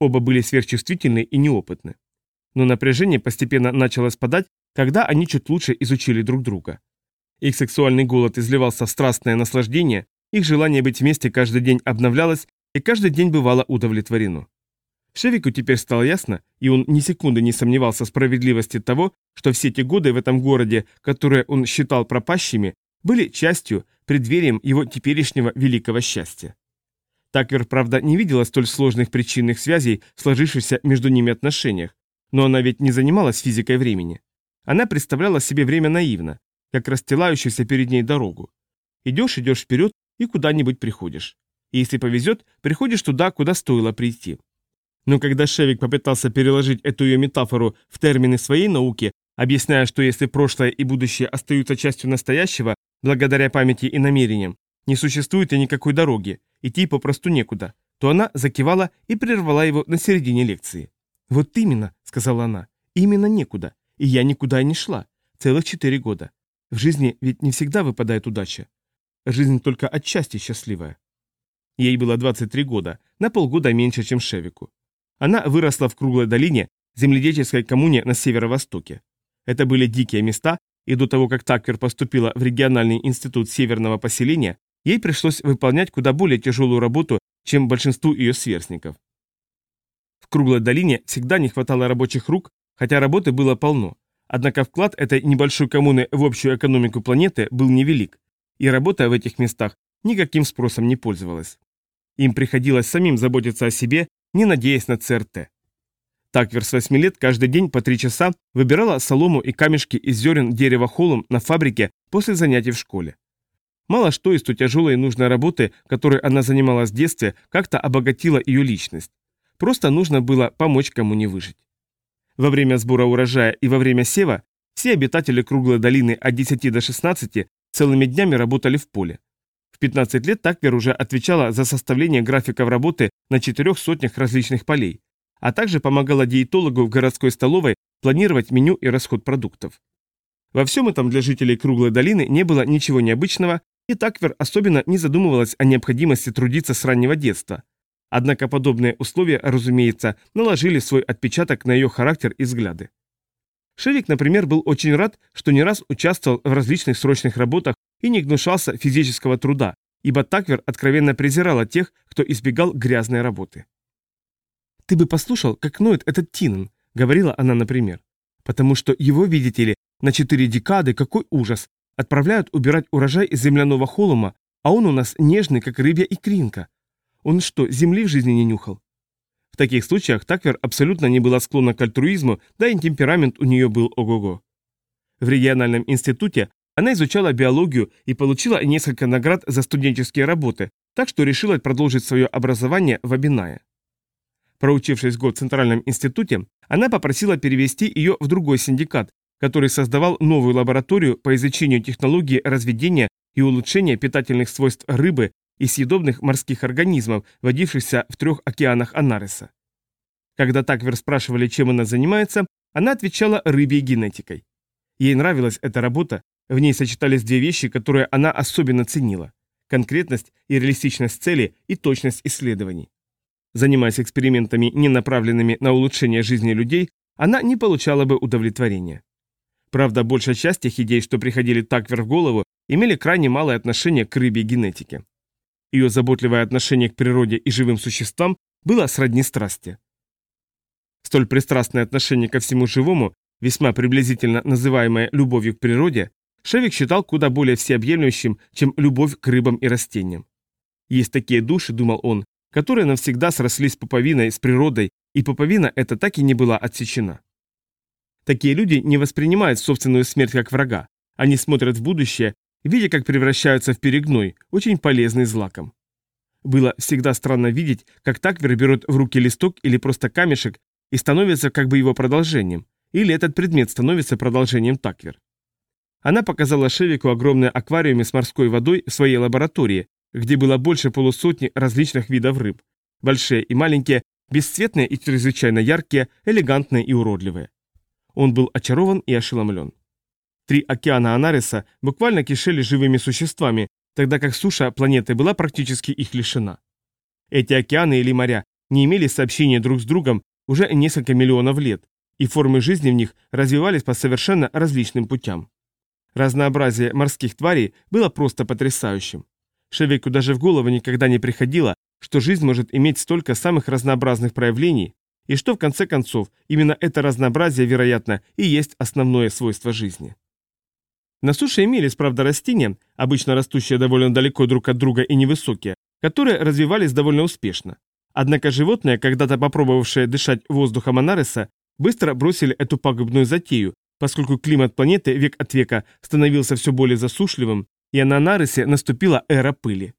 Оба были сверхчувствительны и неопытны. Но напряжение постепенно начало спадать, когда они чуть лучше изучили друг друга. Их сексуальный голод изливался в страстное наслаждение, их желание быть вместе каждый день обновлялось и каждый день бывало удовлетворено. Шевику теперь стало ясно, и он ни секунды не сомневался в справедливости того, что все те годы в этом городе, которые он считал пропащими, были частью, преддверием его теперешнего великого счастья. Такер, правда, не видела столь сложных причинных связей, сложившихся между ними отношениях, но она ведь не занималась физикой времени. Она представляла себе время наивно, как расстилающуюся перед ней дорогу. Идешь, идешь вперед и куда-нибудь приходишь. И если повезет, приходишь туда, куда стоило прийти. Но когда Шевик попытался переложить эту ее метафору в термины своей науки, объясняя, что если прошлое и будущее остаются частью настоящего, благодаря памяти и намерениям, не существует и никакой дороги, идти попросту некуда, то она закивала и прервала его на середине лекции. «Вот именно», — сказала она, — «именно некуда. И я никуда не шла. Целых четыре года. В жизни ведь не всегда выпадает удача. Жизнь только отчасти счастливая». Ей было 23 года, на полгода меньше, чем Шевику. Она выросла в круглой долине, земледельческой коммуне на северо-востоке. Это были дикие места, и до того, как Таквер поступила в региональный институт северного поселения, ей пришлось выполнять куда более тяжелую работу, чем большинству ее сверстников. В круглой долине всегда не хватало рабочих рук, хотя работы было полно. Однако вклад этой небольшой коммуны в общую экономику планеты был невелик, и работа в этих местах никаким спросом не пользовалась. Им приходилось самим заботиться о себе, не надеясь на ЦРТ. Таквер с 8 лет каждый день по 3 часа выбирала солому и камешки из зерен дерева холм на фабрике после занятий в школе. Мало что из той тяжелой и нужной работы, которой она занималась в детстве, как-то обогатила ее личность. Просто нужно было помочь кому не выжить. Во время сбора урожая и во время сева все обитатели круглой долины от 10 до 16 целыми днями работали в поле. В 15 лет Таквер уже отвечала за составление графиков работы на четырех сотнях различных полей, а также помогала диетологу в городской столовой планировать меню и расход продуктов. Во всем этом для жителей Круглой долины не было ничего необычного, и Таквер особенно не задумывалась о необходимости трудиться с раннего детства. Однако подобные условия, разумеется, наложили свой отпечаток на ее характер и взгляды. Шевик, например, был очень рад, что не раз участвовал в различных срочных работах и не гнушался физического труда, ибо Таквер откровенно презирала тех, кто избегал грязной работы. «Ты бы послушал, как ноет этот Тинан», — говорила она, например. «Потому что его, видите ли, на четыре декады, какой ужас, отправляют убирать урожай из земляного холома, а он у нас нежный, как рыбья икринка. Он что, земли в жизни не нюхал? В таких случаях Таквер абсолютно не была склонна к альтруизму, да и темперамент у нее был ого-го. В региональном институте она изучала биологию и получила несколько наград за студенческие работы, так что решила продолжить свое образование в Абинае. Проучившись год в Центральном институте, она попросила перевести ее в другой синдикат, который создавал новую лабораторию по изучению технологии разведения и улучшения питательных свойств рыбы и съедобных морских организмов, водившихся в трех океанах Анареса. Когда Таквер спрашивали, чем она занимается, она отвечала рыбьей генетикой. Ей нравилась эта работа, в ней сочетались две вещи, которые она особенно ценила – конкретность и реалистичность цели и точность исследований. Занимаясь экспериментами, не направленными на улучшение жизни людей, она не получала бы удовлетворения. Правда, большая часть тех идей, что приходили Таквер в голову, имели крайне малое отношение к рыбьей генетике. Ее заботливое отношение к природе и живым существам было сродни страсти. Столь пристрастное отношение ко всему живому, весьма приблизительно называемое любовью к природе, Шевик считал куда более всеобъемлющим, чем любовь к рыбам и растениям. Есть такие души, думал он, которые навсегда срослись с пуповиной, с природой, и пуповина эта так и не была отсечена. Такие люди не воспринимают собственную смерть как врага, они смотрят в будущее видя, как превращаются в перегной, очень полезный злаком. Было всегда странно видеть, как Таквер берет в руки листок или просто камешек и становится как бы его продолжением, или этот предмет становится продолжением Таквер. Она показала Шевику огромные аквариумы с морской водой в своей лаборатории, где было больше полусотни различных видов рыб, большие и маленькие, бесцветные и чрезвычайно яркие, элегантные и уродливые. Он был очарован и ошеломлен. Три океана Анариса буквально кишели живыми существами, тогда как суша планеты была практически их лишена. Эти океаны или моря не имели сообщения друг с другом уже несколько миллионов лет, и формы жизни в них развивались по совершенно различным путям. Разнообразие морских тварей было просто потрясающим. Шевеку даже в голову никогда не приходило, что жизнь может иметь столько самых разнообразных проявлений, и что в конце концов именно это разнообразие, вероятно, и есть основное свойство жизни. На суше имелись, правда, растения, обычно растущие довольно далеко друг от друга и невысокие, которые развивались довольно успешно. Однако животные, когда-то попробовавшие дышать воздухом Анареса, быстро бросили эту пагубную затею, поскольку климат планеты век от века становился все более засушливым, и на Анаресе наступила эра пыли.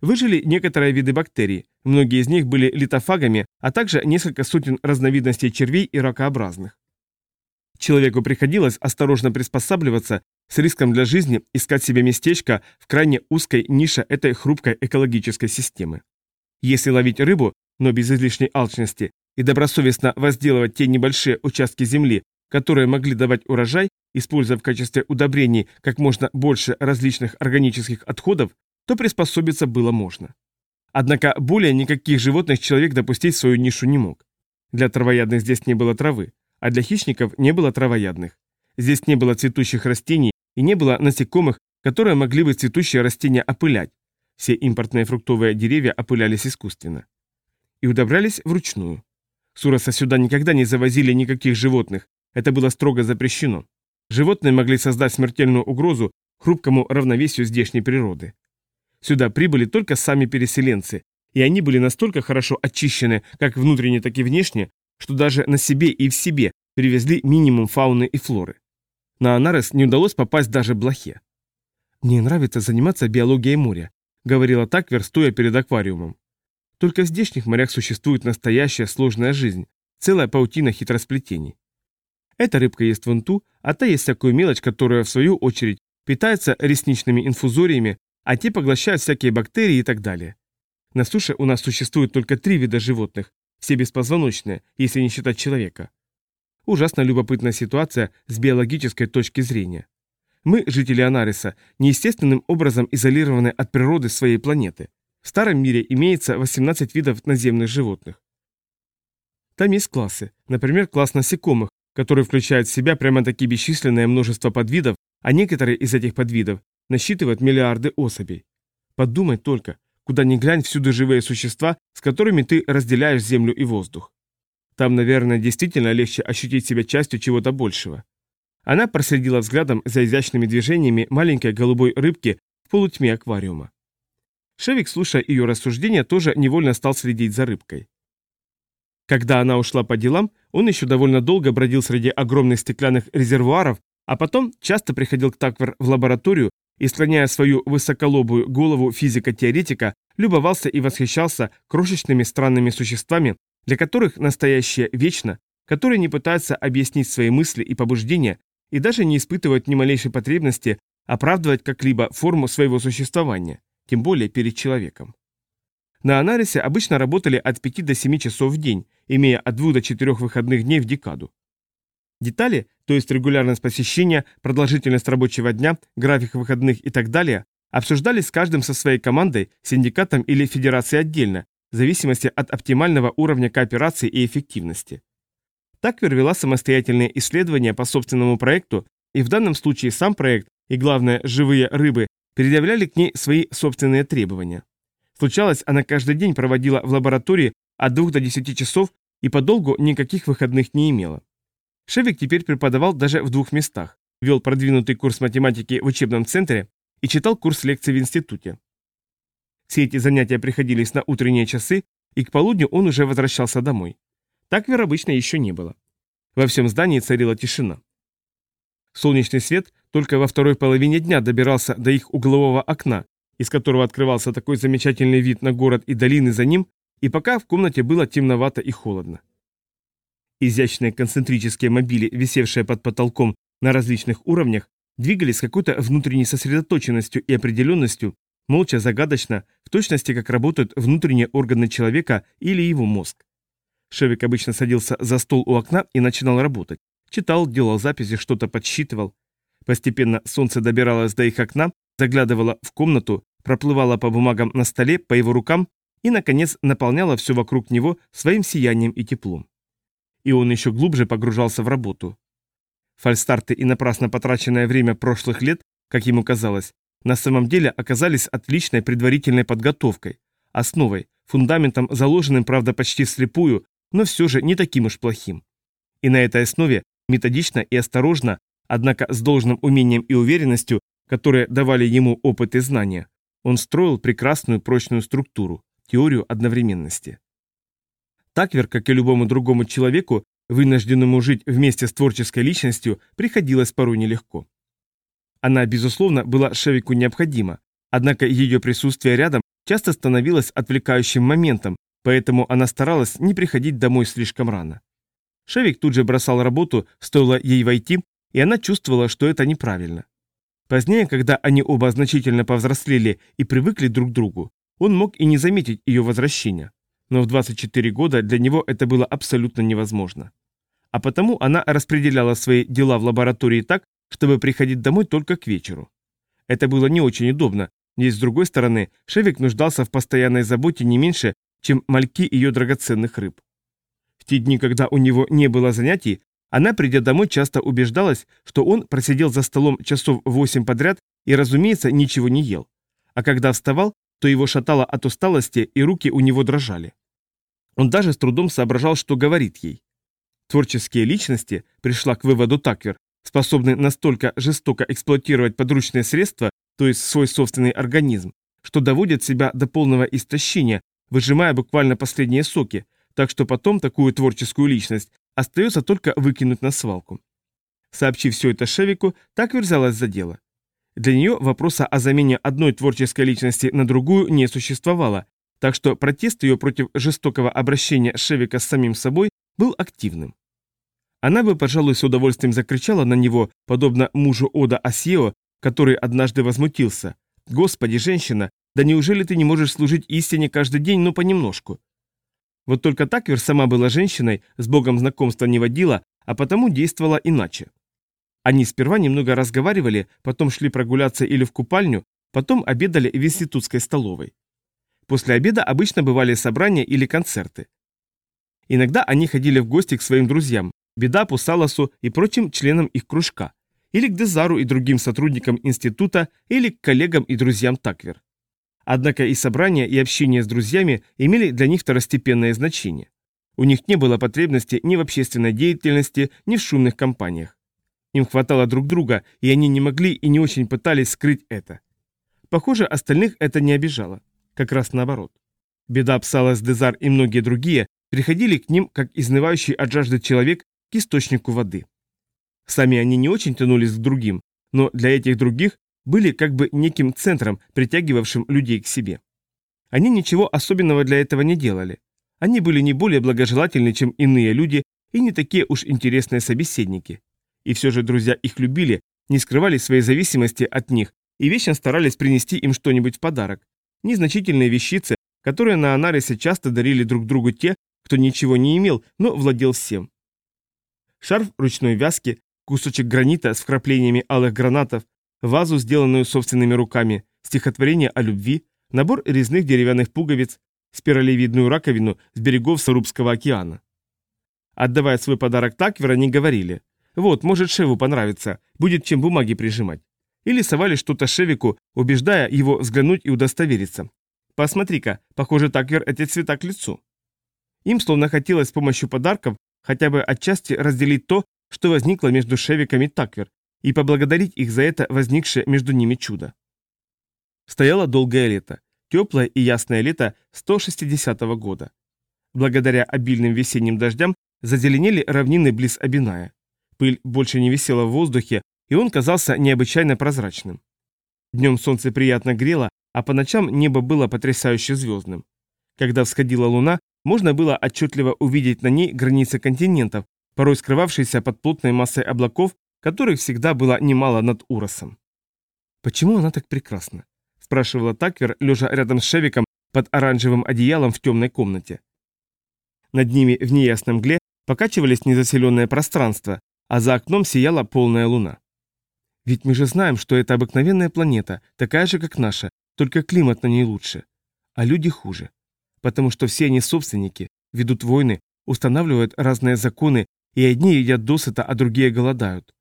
Выжили некоторые виды бактерий, многие из них были литофагами, а также несколько сотен разновидностей червей и ракообразных. Человеку приходилось осторожно приспосабливаться с риском для жизни искать себе местечко в крайне узкой нише этой хрупкой экологической системы. Если ловить рыбу, но без излишней алчности, и добросовестно возделывать те небольшие участки земли, которые могли давать урожай, используя в качестве удобрений как можно больше различных органических отходов, то приспособиться было можно. Однако более никаких животных человек допустить в свою нишу не мог. Для травоядных здесь не было травы, а для хищников не было травоядных. Здесь не было цветущих растений и не было насекомых, которые могли бы цветущие растения опылять. Все импортные фруктовые деревья опылялись искусственно. И удобрялись вручную. Суроса сюда никогда не завозили никаких животных, это было строго запрещено. Животные могли создать смертельную угрозу хрупкому равновесию здешней природы. Сюда прибыли только сами переселенцы, и они были настолько хорошо очищены, как внутренне, так и внешне, что даже на себе и в себе привезли минимум фауны и флоры. На Анарес не удалось попасть даже блохе. «Мне нравится заниматься биологией моря», — говорила так, верстуя перед аквариумом. «Только в здешних морях существует настоящая сложная жизнь, целая паутина хитросплетений. Эта рыбка ест вон ту, а та есть всякую мелочь, которая, в свою очередь, питается ресничными инфузориями, а те поглощают всякие бактерии и так далее. На суше у нас существует только три вида животных, все беспозвоночные, если не считать человека. Ужасно любопытная ситуация с биологической точки зрения. Мы, жители Анариса, неестественным образом изолированы от природы своей планеты. В старом мире имеется 18 видов наземных животных. Там есть классы, например, класс насекомых, который включает в себя прямо-таки бесчисленное множество подвидов, а некоторые из этих подвидов насчитывают миллиарды особей. Подумай только, куда ни глянь, всюду живые существа, с которыми ты разделяешь землю и воздух. Там, наверное, действительно легче ощутить себя частью чего-то большего. Она проследила взглядом за изящными движениями маленькой голубой рыбки в полутьме аквариума. Шевик, слушая ее рассуждения, тоже невольно стал следить за рыбкой. Когда она ушла по делам, он еще довольно долго бродил среди огромных стеклянных резервуаров, а потом часто приходил к Таквер в лабораторию и, склоняя свою высоколобую голову физика-теоретика, любовался и восхищался крошечными странными существами, для которых настоящее вечно, которые не пытаются объяснить свои мысли и побуждения и даже не испытывают ни малейшей потребности оправдывать как-либо форму своего существования, тем более перед человеком. На Анарисе обычно работали от 5 до 7 часов в день, имея от 2 до 4 выходных дней в декаду. Детали, то есть регулярность посещения, продолжительность рабочего дня, график выходных и так далее, обсуждались с каждым со своей командой, синдикатом или федерацией отдельно, в зависимости от оптимального уровня кооперации и эффективности. Таквер вела самостоятельные исследования по собственному проекту, и в данном случае сам проект и, главное, живые рыбы предъявляли к ней свои собственные требования. Случалось, она каждый день проводила в лаборатории от 2 до 10 часов и подолгу никаких выходных не имела. Шевик теперь преподавал даже в двух местах, вел продвинутый курс математики в учебном центре и читал курс лекций в институте. Все эти занятия приходились на утренние часы, и к полудню он уже возвращался домой. Так вер обычно еще не было. Во всем здании царила тишина. Солнечный свет только во второй половине дня добирался до их углового окна, из которого открывался такой замечательный вид на город и долины за ним, и пока в комнате было темновато и холодно. Изящные концентрические мобили, висевшие под потолком на различных уровнях, двигались с какой-то внутренней сосредоточенностью и определенностью, молча загадочно, в точности как работают внутренние органы человека или его мозг. Шевик обычно садился за стол у окна и начинал работать. Читал, делал записи, что-то подсчитывал. Постепенно солнце добиралось до их окна, заглядывала в комнату, проплывала по бумагам на столе, по его рукам и, наконец, наполняла все вокруг него своим сиянием и теплом. И он еще глубже погружался в работу. Фальстарты и напрасно потраченное время прошлых лет, как ему казалось, на самом деле оказались отличной предварительной подготовкой, основой, фундаментом, заложенным, правда, почти вслепую, но все же не таким уж плохим. И на этой основе, методично и осторожно, однако с должным умением и уверенностью, которые давали ему опыт и знания, он строил прекрасную прочную структуру, теорию одновременности. Таквер, как и любому другому человеку, вынужденному жить вместе с творческой личностью, приходилось порой нелегко. Она, безусловно, была Шевику необходима, однако ее присутствие рядом часто становилось отвлекающим моментом, поэтому она старалась не приходить домой слишком рано. Шевик тут же бросал работу, стоило ей войти, и она чувствовала, что это неправильно. Позднее, когда они оба значительно повзрослели и привыкли друг к другу, он мог и не заметить ее возвращения. но в 24 года для него это было абсолютно невозможно. А потому она распределяла свои дела в лаборатории так, чтобы приходить домой только к вечеру. Это было не очень удобно, ведь с другой стороны, Шевик нуждался в постоянной заботе не меньше, чем мальки ее драгоценных рыб. В те дни, когда у него не было занятий, она, придя домой, часто убеждалась, что он просидел за столом часов восемь подряд и, разумеется, ничего не ел. А когда вставал, то его шатало от усталости, и руки у него дрожали. Он даже с трудом соображал, что говорит ей. Творческие личности, пришла к выводу Таквер, способны настолько жестоко эксплуатировать подручные средства, то есть свой собственный организм, что доводят себя до полного истощения, выжимая буквально последние соки, так что потом такую творческую личность остается только выкинуть на свалку. Сообщив все это Шевику, Таквер взялась за дело. Для нее вопроса о замене одной творческой личности на другую не существовало, так что протест ее против жестокого обращения Шевика с самим собой был активным. Она бы, пожалуй, с удовольствием закричала на него, подобно мужу Ода Асьео, который однажды возмутился. «Господи, женщина, да неужели ты не можешь служить истине каждый день, но понемножку?» Вот только Таквер сама была женщиной, с Богом знакомства не водила, а потому действовала иначе. Они сперва немного разговаривали, потом шли прогуляться или в купальню, потом обедали в институтской столовой. После обеда обычно бывали собрания или концерты. Иногда они ходили в гости к своим друзьям, Бедапу, Саласу и прочим членам их кружка, или к Дезару и другим сотрудникам института, или к коллегам и друзьям Таквер. Однако и собрания, и общение с друзьями имели для них второстепенное значение. У них не было потребности ни в общественной деятельности, ни в шумных компаниях. Им хватало друг друга, и они не могли и не очень пытались скрыть это. Похоже, остальных это не обижало. Как раз наоборот. Беда, Псалас, Дезар и многие другие приходили к ним, как изнывающий от жажды человек к источнику воды. Сами они не очень тянулись к другим, но для этих других были как бы неким центром, притягивавшим людей к себе. Они ничего особенного для этого не делали. Они были не более благожелательны, чем иные люди, и не такие уж интересные собеседники. И все же друзья их любили, не скрывали своей зависимости от них и вечно старались принести им что-нибудь в подарок. Незначительные вещицы, которые на анализе часто дарили друг другу те, кто ничего не имел, но владел всем шарф ручной вязки, кусочек гранита с вкраплениями алых гранатов, вазу, сделанную собственными руками, стихотворение о любви, набор резных деревянных пуговиц, спиралевидную раковину с берегов Сарубского океана. Отдавая свой подарок Таквер, они говорили, «Вот, может, Шеву понравится, будет чем бумаги прижимать». Или совали что-то Шевику, убеждая его взглянуть и удостовериться. «Посмотри-ка, похоже, Таквер эти цвета к лицу». Им словно хотелось с помощью подарков хотя бы отчасти разделить то, что возникло между Шевиком и Таквер, и поблагодарить их за это возникшее между ними чудо. Стояло долгое лето, теплое и ясное лето 160 года. Благодаря обильным весенним дождям зазеленели равнины близ Абиная. Пыль больше не висела в воздухе, и он казался необычайно прозрачным. Днем солнце приятно грело, а по ночам небо было потрясающе звездным. Когда всходила луна, можно было отчетливо увидеть на ней границы континентов, порой скрывавшиеся под плотной массой облаков, которых всегда было немало над Уросом. «Почему она так прекрасна?» – спрашивала Таквер, лежа рядом с Шевиком под оранжевым одеялом в темной комнате. Над ними в неясном мгле покачивались незаселенное пространство, а за окном сияла полная луна. Ведь мы же знаем, что это обыкновенная планета, такая же, как наша, только климат на ней лучше, а люди хуже потому что все они собственники, ведут войны, устанавливают разные законы, и одни едят досыта, а другие голодают.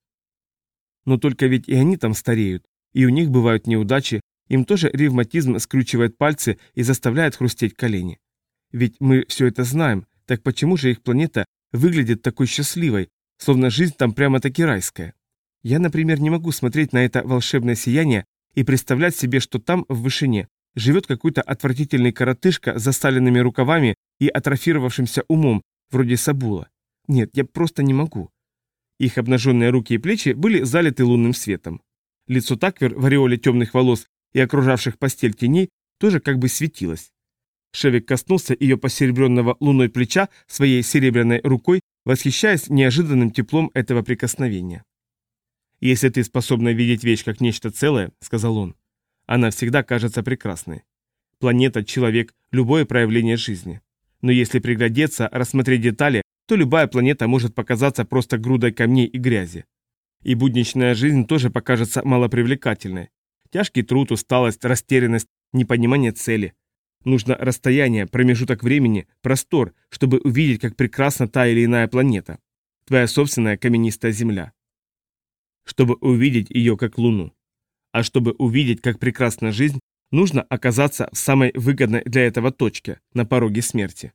Но только ведь и они там стареют, и у них бывают неудачи, им тоже ревматизм скручивает пальцы и заставляет хрустеть колени. Ведь мы все это знаем, так почему же их планета выглядит такой счастливой, словно жизнь там прямо-таки райская? Я, например, не могу смотреть на это волшебное сияние и представлять себе, что там, в вышине, живет какой-то отвратительный коротышка с засаленными рукавами и атрофировавшимся умом, вроде Сабула. Нет, я просто не могу. Их обнаженные руки и плечи были залиты лунным светом. Лицо Таквер в ореоле темных волос и окружавших постель теней тоже как бы светилось. Шевик коснулся ее посеребренного луной плеча своей серебряной рукой, восхищаясь неожиданным теплом этого прикосновения. «Если ты способна видеть вещь как нечто целое», — сказал он, она всегда кажется прекрасной. Планета, человек, любое проявление жизни. Но если приглядеться, рассмотреть детали, то любая планета может показаться просто грудой камней и грязи. И будничная жизнь тоже покажется малопривлекательной. Тяжкий труд, усталость, растерянность, непонимание цели. Нужно расстояние, промежуток времени, простор, чтобы увидеть, как прекрасна та или иная планета. Твоя собственная каменистая Земля. Чтобы увидеть ее как Луну. А чтобы увидеть, как прекрасна жизнь, нужно оказаться в самой выгодной для этого точке, на пороге смерти.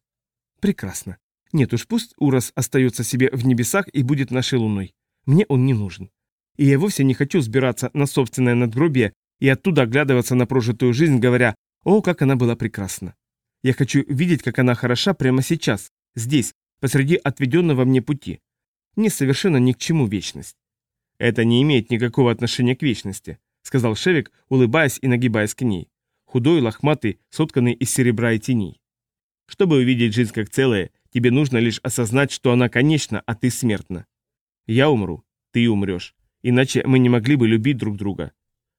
Прекрасно. Нет уж, пусть Урос остается себе в небесах и будет нашей луной. Мне он не нужен. И я вовсе не хочу сбираться на собственное надгробие и оттуда оглядываться на прожитую жизнь, говоря «О, как она была прекрасна». Я хочу видеть, как она хороша прямо сейчас, здесь, посреди отведенного мне пути. Мне совершенно ни к чему вечность. Это не имеет никакого отношения к вечности, сказал Шевик, улыбаясь и нагибаясь к ней. Худой, лохматый, сотканный из серебра и теней. Чтобы увидеть жизнь как целое, тебе нужно лишь осознать, что она конечна, а ты смертна. Я умру, ты умрешь. Иначе мы не могли бы любить друг друга.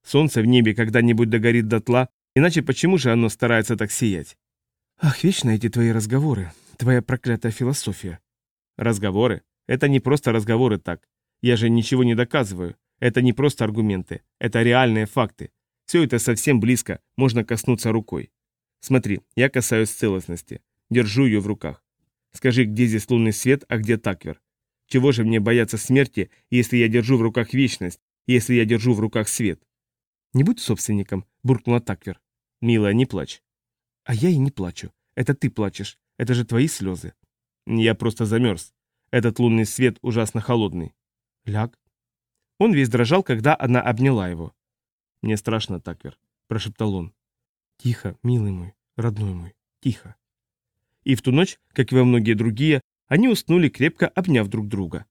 Солнце в небе когда-нибудь догорит дотла, иначе почему же оно старается так сиять? Ах, вечно эти твои разговоры, твоя проклятая философия. Разговоры? Это не просто разговоры так. Я же ничего не доказываю. Это не просто аргументы. Это реальные факты. Все это совсем близко, можно коснуться рукой. Смотри, я касаюсь целостности. Держу ее в руках. Скажи, где здесь лунный свет, а где таквер? Чего же мне бояться смерти, если я держу в руках вечность, если я держу в руках свет? Не будь собственником, буркнула таквер. Милая, не плачь. А я и не плачу. Это ты плачешь. Это же твои слезы. Я просто замерз. Этот лунный свет ужасно холодный. Ляг. Он весь дрожал, когда она обняла его. «Мне страшно, Таквер», – прошептал он. «Тихо, милый мой, родной мой, тихо». И в ту ночь, как и во многие другие, они уснули крепко обняв друг друга.